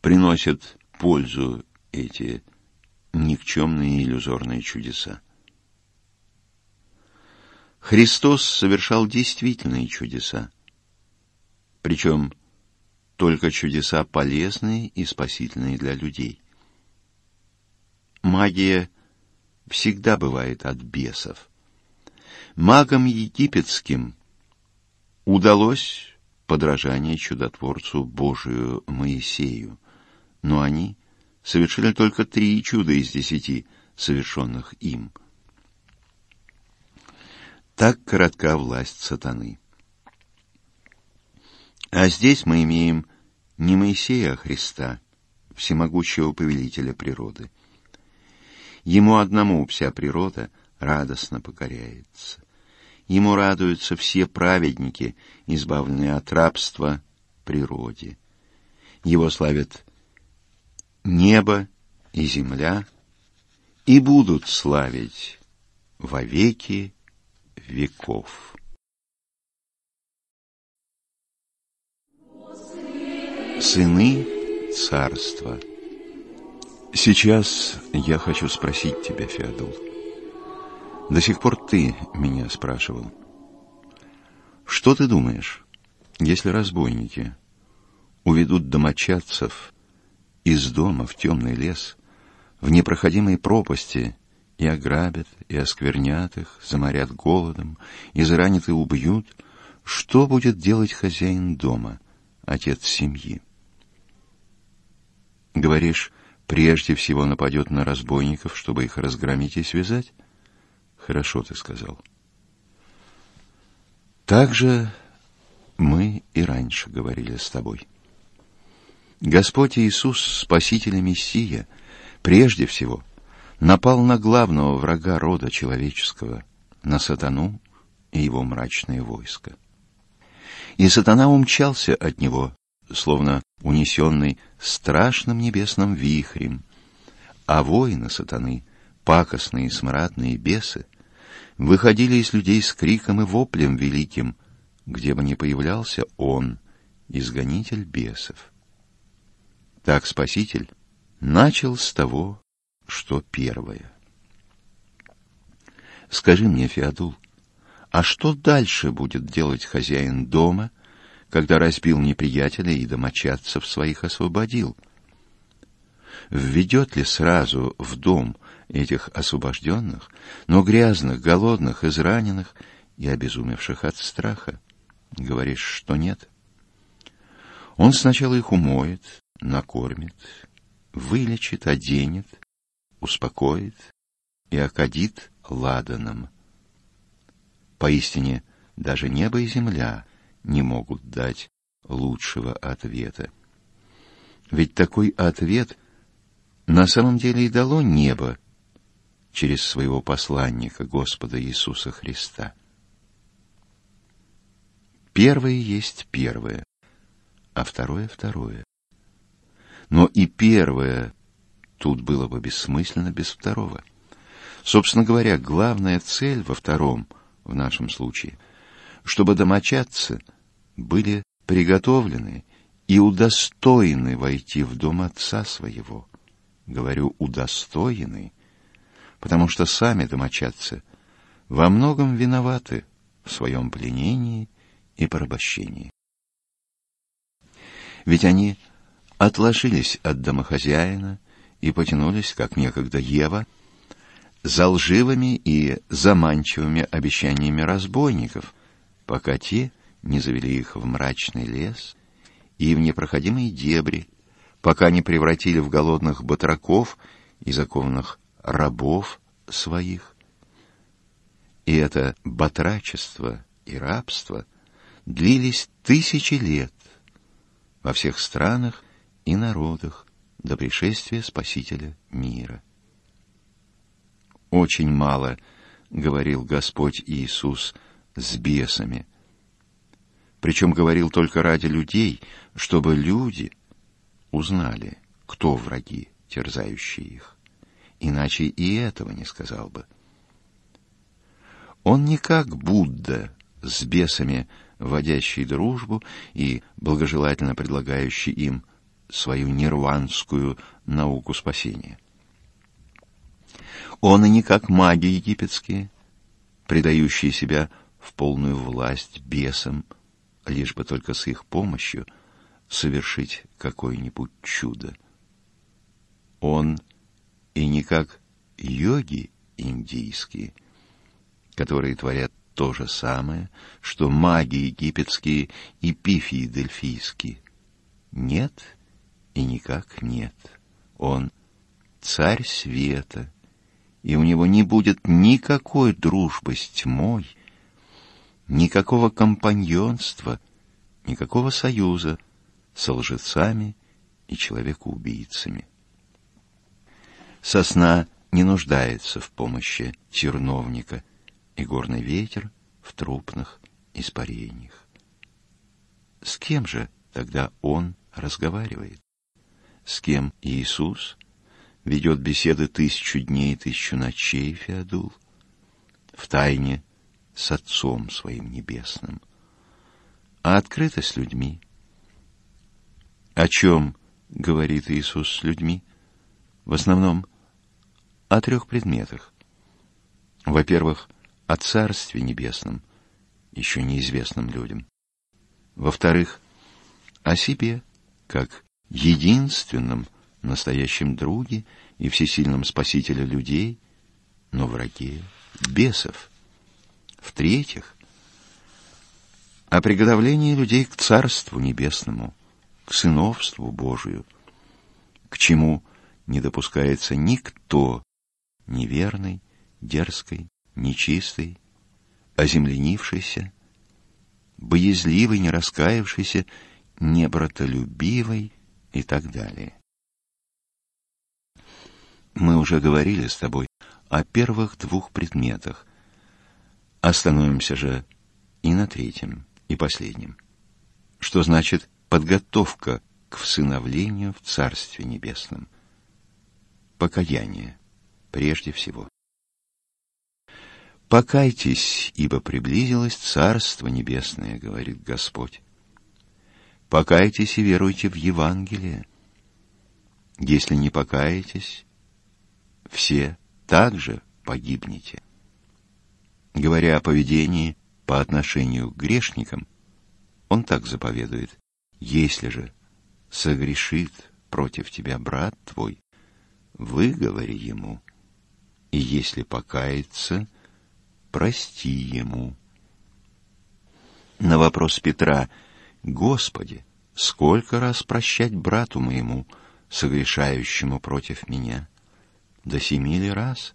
приносят пользу эти никчемные иллюзорные чудеса? Христос совершал действительные чудеса, причем только чудеса полезные и спасительные для людей. Магия всегда бывает от бесов. Магам египетским удалось подражание чудотворцу Божию Моисею, но они совершили только три чуда из десяти, совершенных им. Так коротка власть сатаны. А здесь мы имеем не Моисея, а Христа, всемогущего повелителя природы. Ему одному вся природа радостно покоряется. Ему радуются все праведники, избавленные от рабства природе. Его славят небо и земля, и будут славить во веки веков. Сыны царства. Сейчас я хочу спросить тебя, Феодул. До сих пор ты меня спрашивал. Что ты думаешь, если разбойники уведут домочадцев из дома в темный лес, в непроходимые пропасти, и ограбят, и осквернят их, заморят голодом, изранят и убьют, что будет делать хозяин дома, отец семьи? Говоришь, прежде всего нападет на разбойников, чтобы их разгромить и связать? Хорошо ты сказал. Так же мы и раньше говорили с тобой. Господь Иисус, Спаситель и Мессия, прежде всего напал на главного врага рода человеческого, на сатану и его мрачное войско. И сатана умчался от него, словно унесенный страшным небесным вихрем, а воины сатаны, пакостные смрадные бесы, выходили из людей с криком и воплем великим, где бы ни появлялся он, изгонитель бесов. Так Спаситель начал с того, что первое. Скажи мне, Феодул, а что дальше будет делать хозяин дома, когда разбил неприятеля и домочадцев своих освободил? Введет ли сразу в дом этих освобожденных, но грязных, голодных, израненных и обезумевших от страха? Говоришь, что нет? Он сначала их умоет, накормит, вылечит, оденет, успокоит и окадит ладаном. Поистине, даже небо и земля не могут дать лучшего ответа. Ведь такой ответ на самом деле и дало небо через своего посланника Господа Иисуса Христа. Первое есть первое, а второе — второе. Но и первое тут было бы бессмысленно без второго. Собственно говоря, главная цель во втором, в нашем случае, чтобы домочадцы были приготовлены и удостоены войти в дом отца своего. Говорю «удостоены», потому что сами домочадцы во многом виноваты в своем пленении и порабощении. Ведь они отложились от домохозяина и потянулись, как некогда Ева, за лживыми и заманчивыми обещаниями разбойников, пока те не завели их в мрачный лес и в непроходимые дебри, пока не превратили в голодных батраков и закованных рабов своих. И это батрачество и рабство длились тысячи лет во всех странах и народах до пришествия Спасителя мира. Очень мало говорил Господь Иисус с бесами, причем говорил только ради людей, чтобы люди узнали, кто враги, терзающие их. Иначе и этого не сказал бы. Он не как Будда с бесами, водящий дружбу и благожелательно предлагающий им свою нирванскую науку спасения. Он и не как маги египетские, предающие себя в полную власть бесам, лишь бы только с их помощью совершить какое-нибудь чудо. Он и не как йоги индийские, которые творят то же самое, что маги египетские и пифии дельфийские. Нет и никак нет. Он царь света, и у него не будет никакой дружбы с тьмой, никакого компаньонства, никакого союза с лжецами и человекоубийцами. Сосна не нуждается в помощи черновника, и горный ветер в трупных испарениях. С кем же тогда он разговаривает? С кем Иисус ведет беседы тысячу дней и тысячу ночей, Феодул, в тайне с Отцом Своим Небесным, а открыто с людьми. О чем говорит Иисус с людьми, в основном о трех предметах. Во-первых, о Царстве Небесном, еще неизвестном людям. Во-вторых, о себе, как единственном настоящем друге и всесильном спасителе людей, но враге бесов. В-третьих, о приготовлении людей к Царству Небесному, к сыновству Божию, к чему не допускается никто неверный, дерзкой, нечистой, оземленившийся, боязливый, не раскаявшийся, небратолюбивый и так далее. Мы уже говорили с тобой о первых двух предметах. Остановимся же и на третьем, и последнем. Что значит подготовка к всыновлению в Царстве Небесном? Покаяние, прежде всего. «Покайтесь, ибо приблизилось Царство Небесное», — говорит Господь. «Покайтесь и веруйте в Евангелие. Если не покаетесь, все также погибнете». Говоря о поведении по отношению к грешникам, он так заповедует. «Если же согрешит против тебя брат твой, выговори ему, и если покается, прости ему. На вопрос Петра, «Господи, сколько раз прощать брату моему, согрешающему против меня? До семи ли раз?»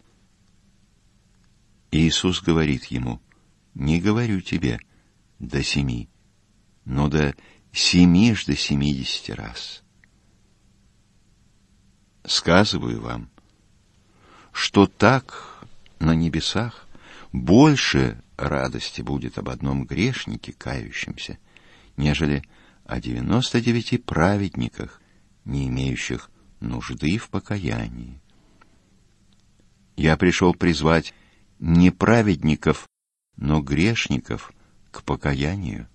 Иисус говорит ему, «Не говорю тебе до семи, но до семижды семидесяти раз». Сказываю вам, что так на небесах больше радости будет об одном грешнике, кающемся, нежели о девяносто девяти праведниках, не имеющих нужды в покаянии. Я пришел призвать не праведников, но грешников к покаянию.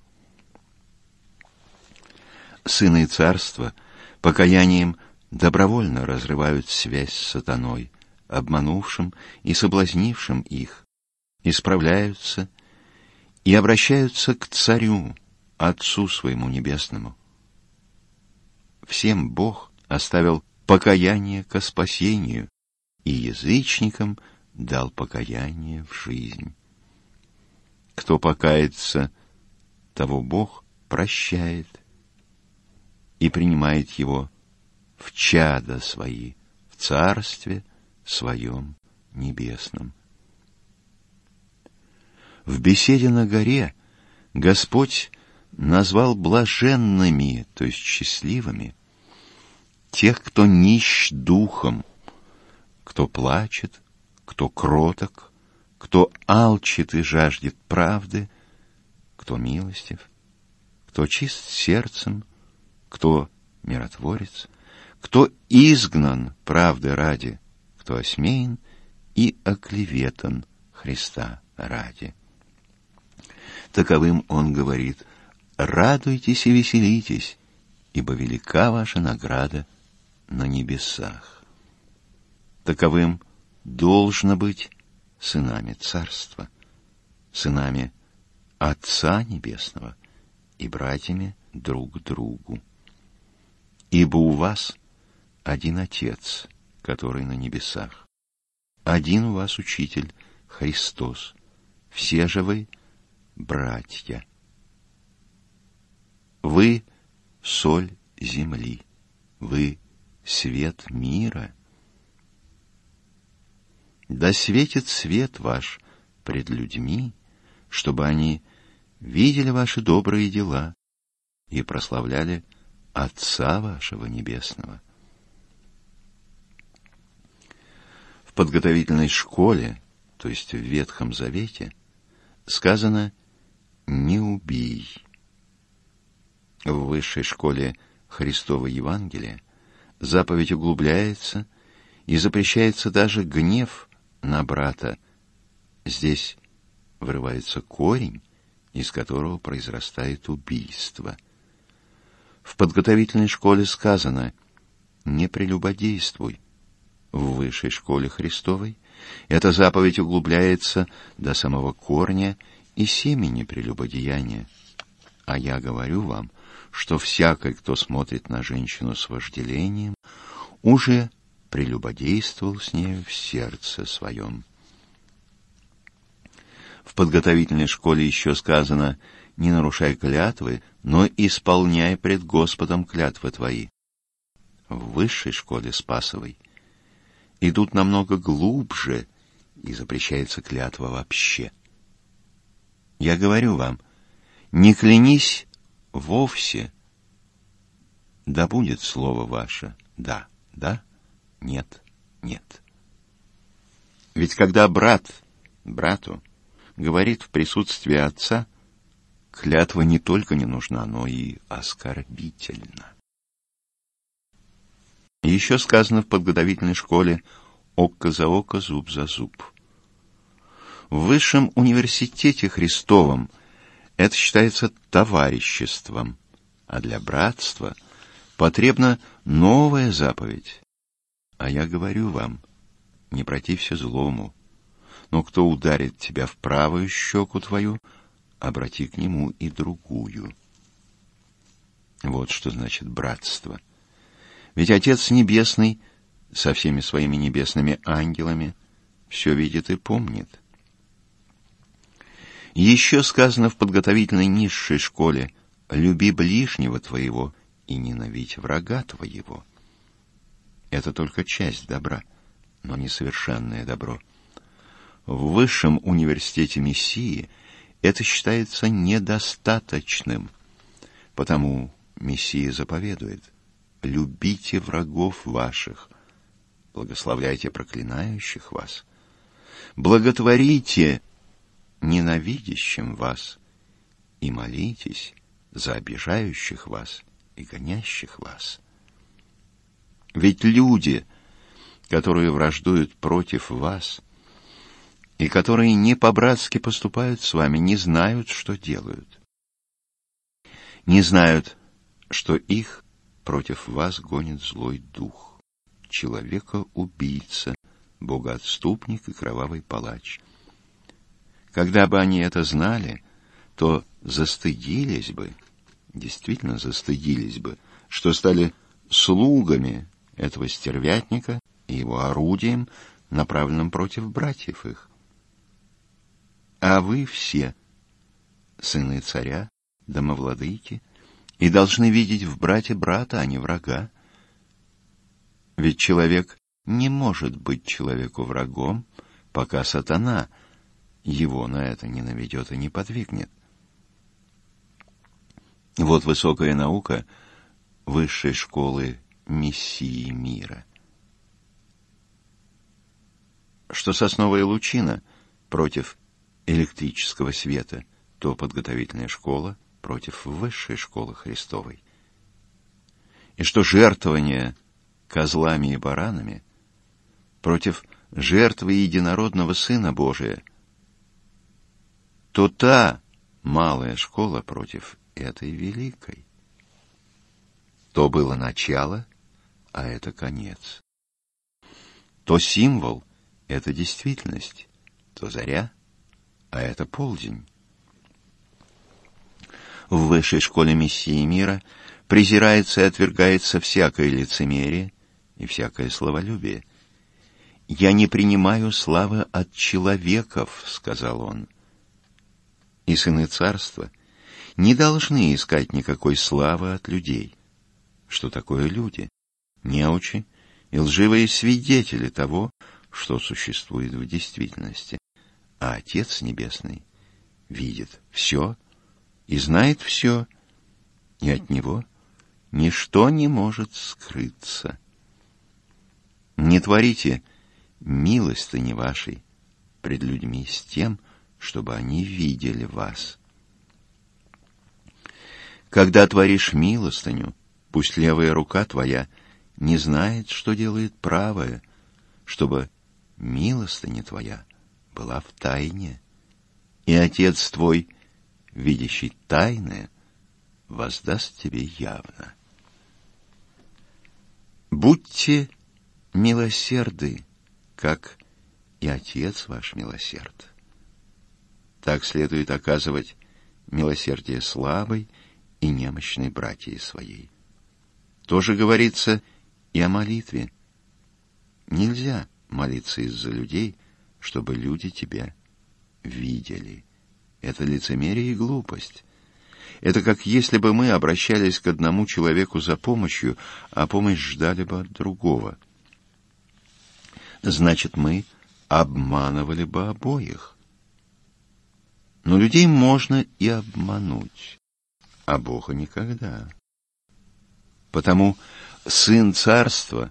Сыны царства покаянием добровольно разрывают связь с сатаной, обманувшим и соблазнившим их, исправляются и обращаются к Царю, Отцу своему Небесному. Всем Бог оставил покаяние ко спасению, и язычникам дал покаяние в жизнь. Кто покается, того Бог прощает и принимает его в чада свои, в царстве своем небесном. В беседе на горе Господь назвал блаженными, то есть счастливыми, тех, кто нищ духом, кто плачет, кто кроток, кто алчит и жаждет правды, кто милостив, кто чист сердцем, кто миротворец, кто изгнан правды ради, кто осмеян и оклеветан Христа ради. Таковым он говорит, «Радуйтесь и веселитесь, ибо велика ваша награда на небесах». Таковым должно быть сынами Царства, сынами Отца Небесного и братьями друг другу. Ибо у вас один Отец, который на небесах, один у вас Учитель, Христос, все же вы братья. Вы — соль земли, вы — свет мира. Да светит свет ваш пред людьми, чтобы они видели ваши добрые дела и прославляли Отца вашего Небесного. В подготовительной школе, то есть в Ветхом Завете, сказано «не убий». В высшей школе Христова Евангелия заповедь углубляется и запрещается даже гнев на брата. Здесь вырывается корень, из которого произрастает убийство. В подготовительной школе сказано не прелюбодействуй. В высшей школе Христовой эта заповедь углубляется до самого корня и семени прелюбодеяния. А я говорю вам, что всякий, кто смотрит на женщину с вожделением, уже прелюбодействовал с нею в сердце своем. В подготовительной школе еще сказано «Не нарушай клятвы, но исполняй пред Господом клятвы твои». В высшей школе Спасовой идут намного глубже, и запрещается клятва вообще. Я говорю вам, не клянись вовсе. Да будет слово ваше «да», «да», «нет», «нет». Ведь когда брат брату говорит в присутствии отца, клятва не только не нужна, но и оскорбительна. Еще сказано в подготовительной школе «око за око, зуб за зуб». В высшем университете Христовом это считается товариществом, а для братства потребна новая заповедь. А я говорю вам, не протився злому, но кто ударит тебя в правую щеку твою, обрати к нему и другую. Вот что значит братство. Ведь Отец Небесный со всеми своими небесными ангелами все видит и помнит. Еще сказано в подготовительной низшей школе «Люби ближнего твоего и ненавидь врага твоего». Это только часть добра, но несовершенное добро — в высшем университете Мессии это считается недостаточным. Потому Мессия заповедует «любите врагов ваших, благословляйте проклинающих вас, благотворите ненавидящим вас и молитесь за обижающих вас и гонящих вас». Ведь люди, которые враждуют против вас – и которые не по-братски поступают с вами, не знают, что делают. Не знают, что их против вас гонит злой дух, человека-убийца, богоотступник и кровавый палач. Когда бы они это знали, то застыдились бы, действительно застыдились бы, что стали слугами этого стервятника и его орудием, направленным против братьев их. А вы все сыны царя, домовладыки, и должны видеть в брате брата, а не врага. Ведь человек не может быть человеку врагом, пока сатана его на это не наведет и не подвигнет. Вот высокая наука высшей школы Мессии мира. Что сосновая лучина против электрического света, то подготовительная школа против высшей школы Христовой. И что жертвование козлами и баранами против жертвы единородного Сына Божия, то та малая школа против этой великой. То было начало, а это конец. То символ — это действительность, то заря — а это полдень. В высшей школе Мессии мира презирается и отвергается всякое лицемерие и всякое словолюбие. «Я не принимаю славы от человеков», — сказал он. И сыны царства не должны искать никакой славы от людей. Что такое люди? Неучи и лживые свидетели того, что существует в действительности а Отец Небесный видит все и знает все, и от Него ничто не может скрыться. Не творите милостыни вашей пред людьми с тем, чтобы они видели вас. Когда творишь милостыню, пусть левая рука твоя не знает, что делает правая, чтобы милостыня твоя была в тайне, и Отец твой, видящий тайное, воздаст тебе явно. Будьте милосерды, как и Отец ваш милосерд. Так следует оказывать милосердие слабой и немощной братьей своей. Тоже говорится и о молитве. Нельзя молиться из-за людей, чтобы люди тебя видели. Это лицемерие и глупость. Это как если бы мы обращались к одному человеку за помощью, а помощь ждали бы от другого. Значит, мы обманывали бы обоих. Но людей можно и обмануть, а Бога никогда. Потому Сын Царства,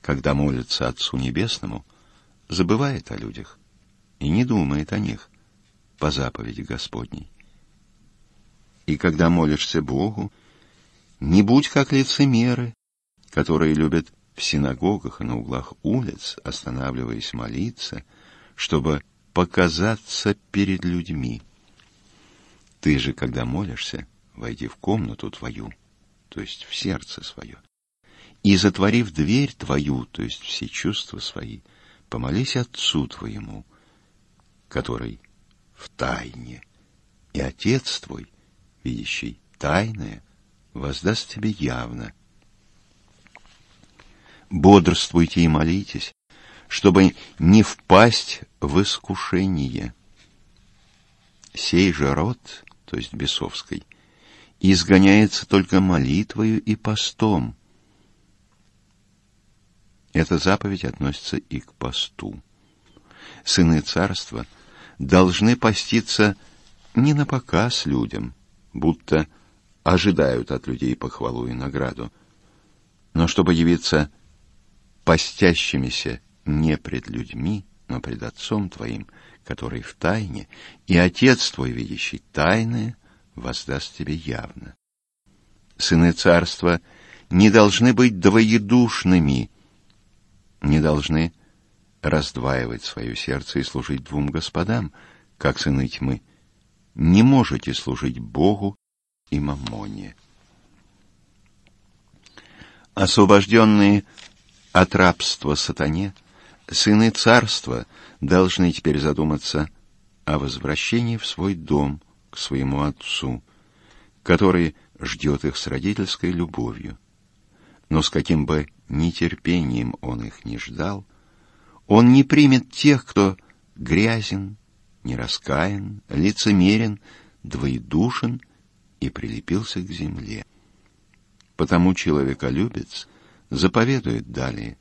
когда молится Отцу Небесному, забывает о людях и не думает о них по заповеди Господней. И когда молишься Богу, не будь как лицемеры, которые любят в синагогах и на углах улиц, останавливаясь молиться, чтобы показаться перед людьми. Ты же, когда молишься, войди в комнату твою, то есть в сердце свое, и, затворив дверь твою, то есть все чувства свои, помолись Отцу твоему, который в тайне, и Отец твой, видящий тайное, воздаст тебе явно. Бодрствуйте и молитесь, чтобы не впасть в искушение. Сей же род, то есть бесовской, изгоняется только молитвою и постом. Эта заповедь относится и к посту. Сыны царства должны поститься не на показ людям, будто ожидают от людей похвалу и награду, но чтобы явиться постящимися не пред людьми, но пред Отцом Твоим, который в тайне, и Отец Твой, видящий тайное, воздаст Тебе явно. Сыны Царства не должны быть двоедушными, не должны раздваивать свое сердце и служить двум господам, как сыны тьмы — не можете служить Богу и мамоне. Освобожденные от рабства сатане, сыны царства должны теперь задуматься о возвращении в свой дом к своему отцу, который ждет их с родительской любовью. Но с каким бы нетерпением он их не ждал, он не примет тех, кто грязен, нераскаян, лицемерен, двоедушен и прилепился к земле. Потому человеколюбец заповедует далее.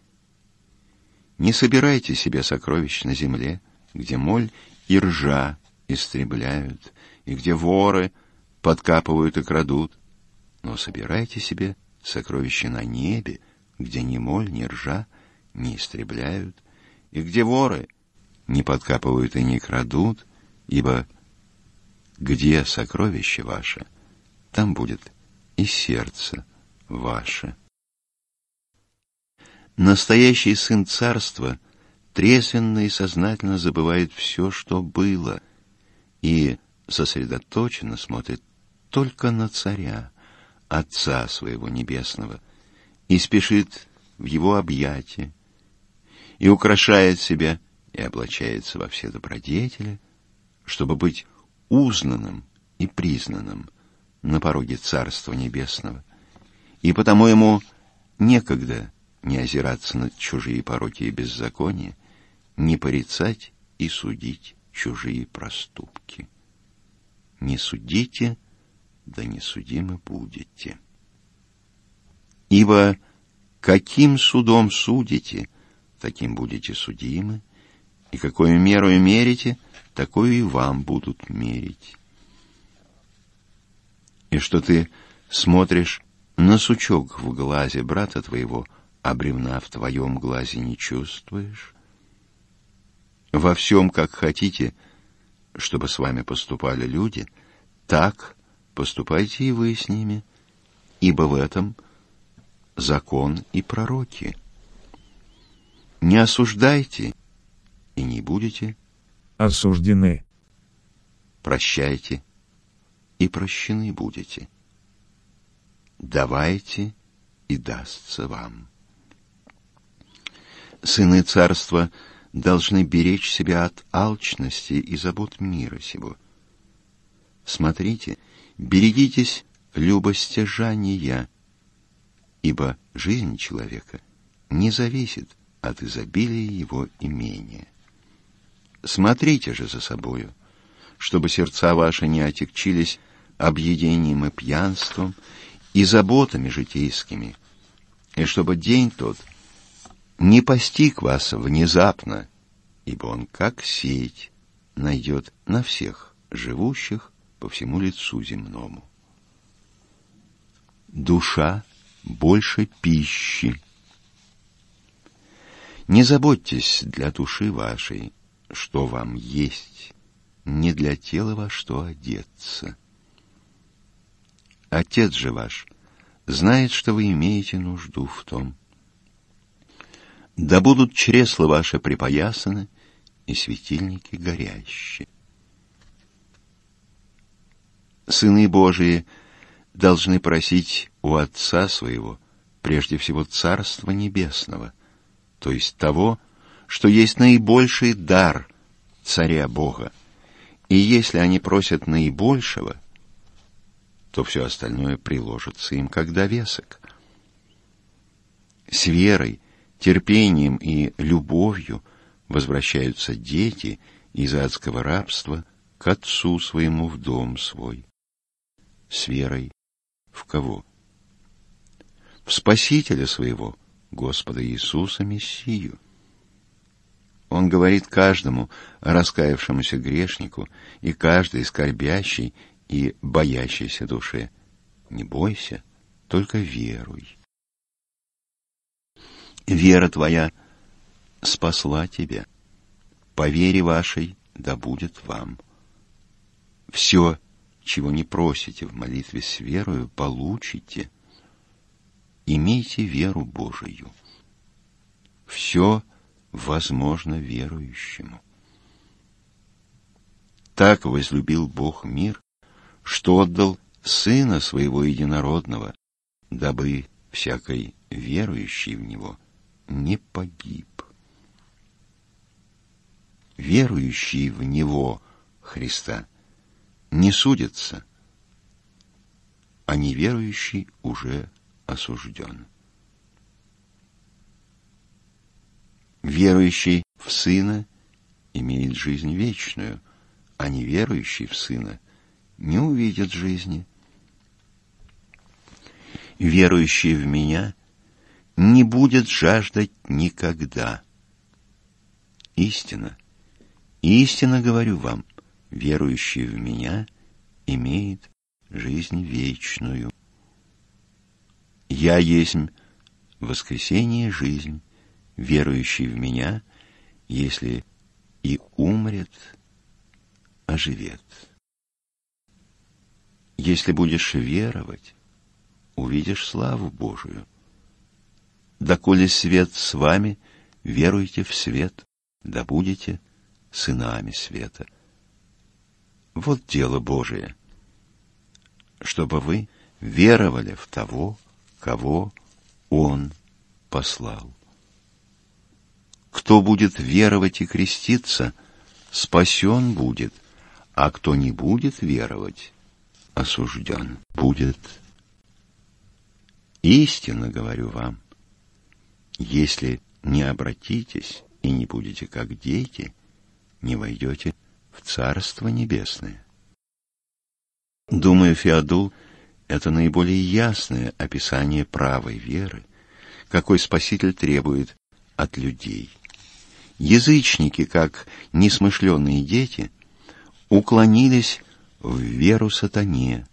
Не собирайте себе сокровищ на земле, где моль и ржа истребляют, и где воры подкапывают и крадут, но собирайте себе сокровища на небе, где ни моль, ни ржа не истребляют, и где воры не подкапывают и не крадут, ибо где сокровище ваше, там будет и сердце ваше. Настоящий сын царства трезвенно и сознательно забывает все, что было, и сосредоточенно смотрит только на царя, Отца своего Небесного, и спешит в его объятия, и украшает себя и облачается во все добродетели, чтобы быть узнанным и признанным на пороге Царства Небесного, и потому ему некогда не озираться на чужие пороки и беззакония, не порицать и судить чужие проступки. Не судите, да не судимы будете. Ибо каким судом судите, таким будете судимы, и какую меру мерите, такую и вам будут мерить. И что ты смотришь на сучок в глазе брата твоего, а бревна в твоем глазе не чувствуешь? Во всем, как хотите, чтобы с вами поступали люди, так поступайте и вы с ними, ибо в этом закон и пророки. Не осуждайте, и не будете осуждены. Прощайте, и прощены будете. Давайте, и дастся вам. Сыны царства должны беречь себя от алчности и забот мира сего. Смотрите, берегитесь любостяжания, ибо жизнь человека не зависит от изобилия его имения. Смотрите же за собою, чтобы сердца ваши не отягчились объедением и пьянством и заботами житейскими, и чтобы день тот не постиг вас внезапно, ибо он, как сеть, найдет на всех живущих по всему лицу земному. Душа больше пищи. Не заботьтесь для души вашей, что вам есть, не для тела во что одеться. Отец же ваш знает, что вы имеете нужду в том. Да будут чресла ваши припоясаны и светильники горящие. Сыны Божии должны просить у Отца своего прежде всего Царства Небесного, то есть того, что есть наибольший дар Царя Бога. И если они просят наибольшего, то все остальное приложится им как довесок. С верой, терпением и любовью возвращаются дети из адского рабства к отцу своему в дом свой. С верой в кого? В Спасителя своего, Господа Иисуса Мессию. Он говорит каждому раскаявшемуся грешнику и каждой скорбящей и боящейся душе. Не бойся, только веруй. Вера твоя спасла тебя. По вере вашей да будет вам. Все, чего не просите в молитве с верою, получите. Имейте веру Божию. Все возможно верующему. Так возлюбил Бог мир, что отдал Сына Своего Единородного, дабы всякой верующий в Него не погиб. Верующий в Него, Христа, не судится, а неверующий уже осужден. Верующий в Сына имеет жизнь вечную, а неверующий в Сына не увидит жизни. Верующий в меня не будет жаждать никогда. Истина, истинно говорю вам, верующий в меня имеет жизнь вечную. Я есть воскресение жизнь, верующий в меня, если и умрет, оживет. Если будешь веровать, увидишь славу Божию. Доколе свет с вами, веруйте в свет, да будете сынами света. Вот дело Божие, чтобы вы веровали в того, кого Он послал. Кто будет веровать и креститься, спасен будет, а кто не будет веровать, осужден будет. Истинно говорю вам, если не обратитесь и не будете как дети, не войдете в Царство Небесное. Думаю, Феодул, это наиболее ясное описание правой веры, какой Спаситель требует от людей. Язычники, как несмышленные дети, уклонились в веру сатане,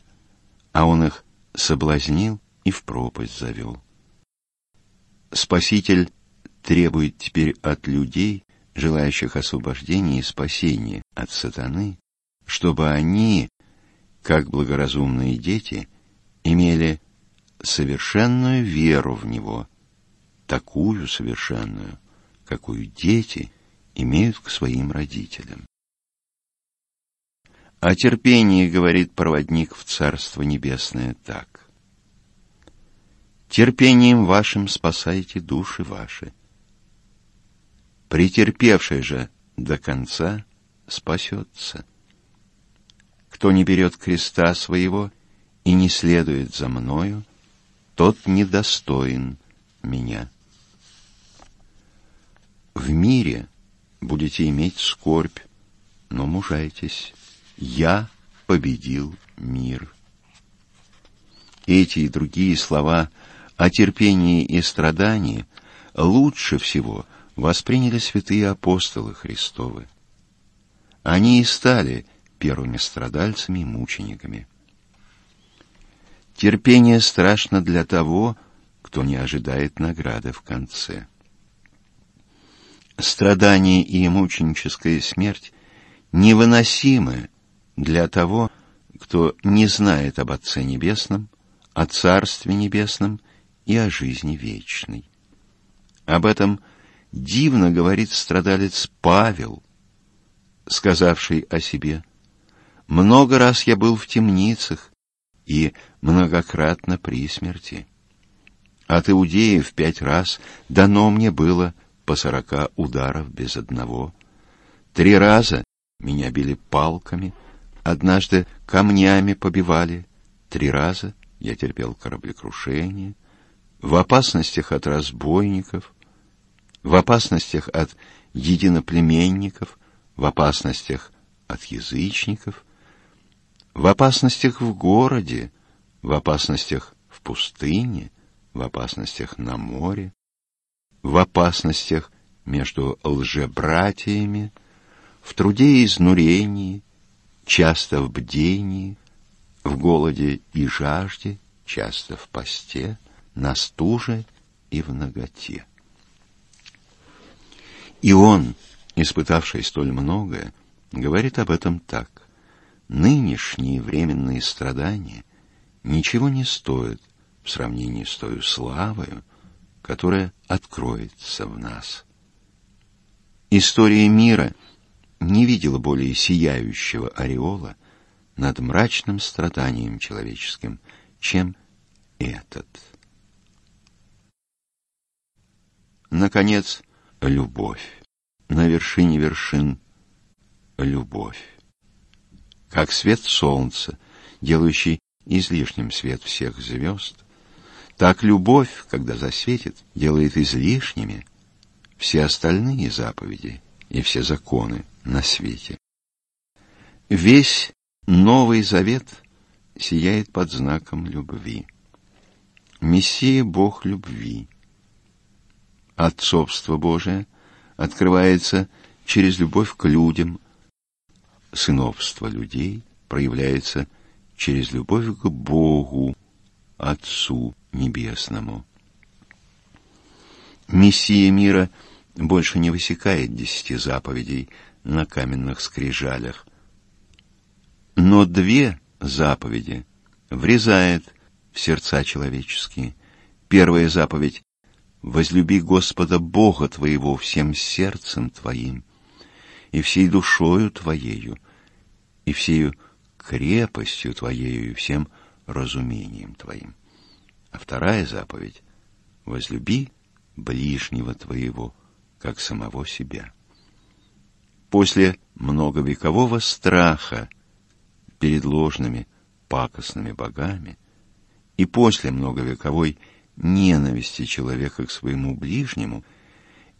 а он их соблазнил и в пропасть завел. Спаситель требует теперь от людей, желающих освобождения и спасения от сатаны, чтобы они, как благоразумные дети, имели совершенную веру в Него, такую совершенную, какую дети имеют к своим родителям. О терпении говорит проводник в Царство Небесное так. Терпением вашим спасайте души ваши. Претерпевший же до конца спасется. Кто не берет креста своего и не следует за мною, тот недостоин меня. В мире будете иметь скорбь, но мужайтесь. Я победил мир. Эти и другие слова о терпении и страдании лучше всего восприняли святые апостолы Христовы. Они и стали первыми страдальцами и мучениками. Терпение страшно для того, кто не ожидает награды в конце. Страдание и мученическая смерть невыносимы для того, кто не знает об Отце Небесном, о Царстве Небесном и о жизни вечной. Об этом дивно говорит страдалец Павел, сказавший о себе «Много раз я был в темницах и многократно при смерти. От иудеев пять раз дано мне было по сорока ударов без одного. Три раза меня били палками, однажды камнями побивали, три раза я терпел кораблекрушение, в опасностях от разбойников, в опасностях от единоплеменников, в опасностях от язычников, в опасностях в городе, в опасностях в пустыне, в опасностях на море, в опасностях между лжебратьями, в труде и изнурении, часто в бдении, в голоде и жажде, часто в посте, на стуже и в наготе. И он, испытавший столь многое, говорит об этом так. Нынешние временные страдания ничего не стоят в сравнении с той славою, которая откроется в нас. История мира не видела более сияющего ореола над мрачным страданием человеческим, чем этот. Наконец, любовь. На вершине вершин любовь. Как свет солнца, делающий излишним свет всех звезд, так любовь, когда засветит, делает излишними все остальные заповеди и все законы на свете. Весь Новый Завет сияет под знаком любви. Мессия — Бог любви. Отцовство Божие открывается через любовь к людям. Сыновство людей проявляется через любовь к Богу, Отцу Небесному. Мессия мира больше не высекает десяти заповедей на каменных скрижалях, но две заповеди врезает в сердца человеческие. Первая заповедь — возлюби Господа Бога твоего всем сердцем твоим и всей душою твоею и всею крепостью твоею и всем разумением твоим. А вторая заповедь — возлюби ближнего твоего, как самого себя. После многовекового страха перед ложными пакостными богами и после многовековой ненависти человека к своему ближнему,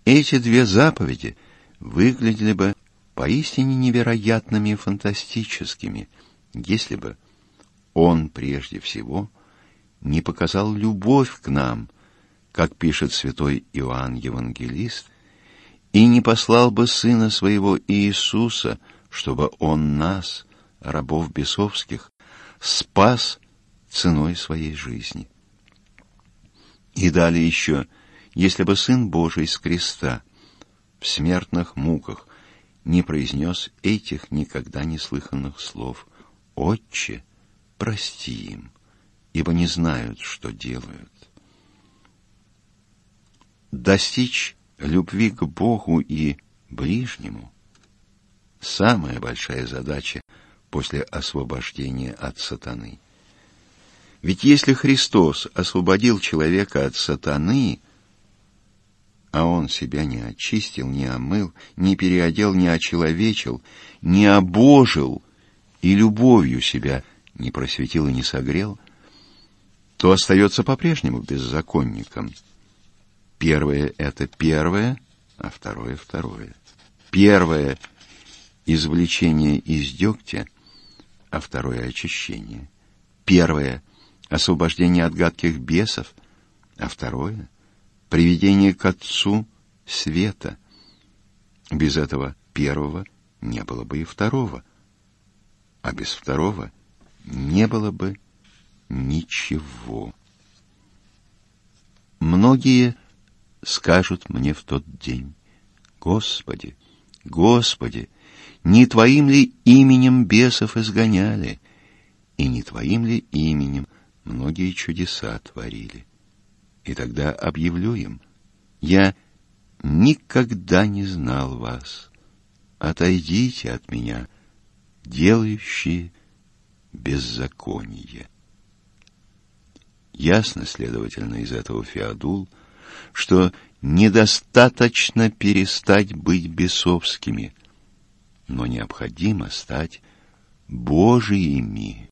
эти две заповеди выглядели бы поистине невероятными и фантастическими, если бы он прежде всего не показал любовь к нам, как пишет святой Иоанн Евангелист, и не послал бы Сына Своего Иисуса, чтобы Он нас, рабов бесовских, спас ценой своей жизни. И далее еще, если бы Сын Божий с креста в смертных муках не произнес этих никогда не слыханных слов «Отче, прости им, ибо не знают, что делают». Достичь любви к Богу и ближнему – самая большая задача после освобождения от сатаны. Ведь если Христос освободил человека от сатаны, а он себя не очистил, не омыл, не переодел, не очеловечил, не обожил и любовью себя не просветил и не согрел, то остается по-прежнему беззаконником. Первое — это первое, а второе — второе. Первое — извлечение из дегтя, а второе — очищение. Первое — освобождение от гадких бесов, а второе — приведение к Отцу света. Без этого первого не было бы и второго, а без второго не было бы ничего. Многие скажут мне в тот день, Господи, Господи, не Твоим ли именем бесов изгоняли, и не Твоим ли именем многие чудеса творили? И тогда объявлю им, я никогда не знал вас. Отойдите от меня, делающие беззаконие. Ясно, следовательно, из этого Феодул, что недостаточно перестать быть бесовскими, но необходимо стать Божиими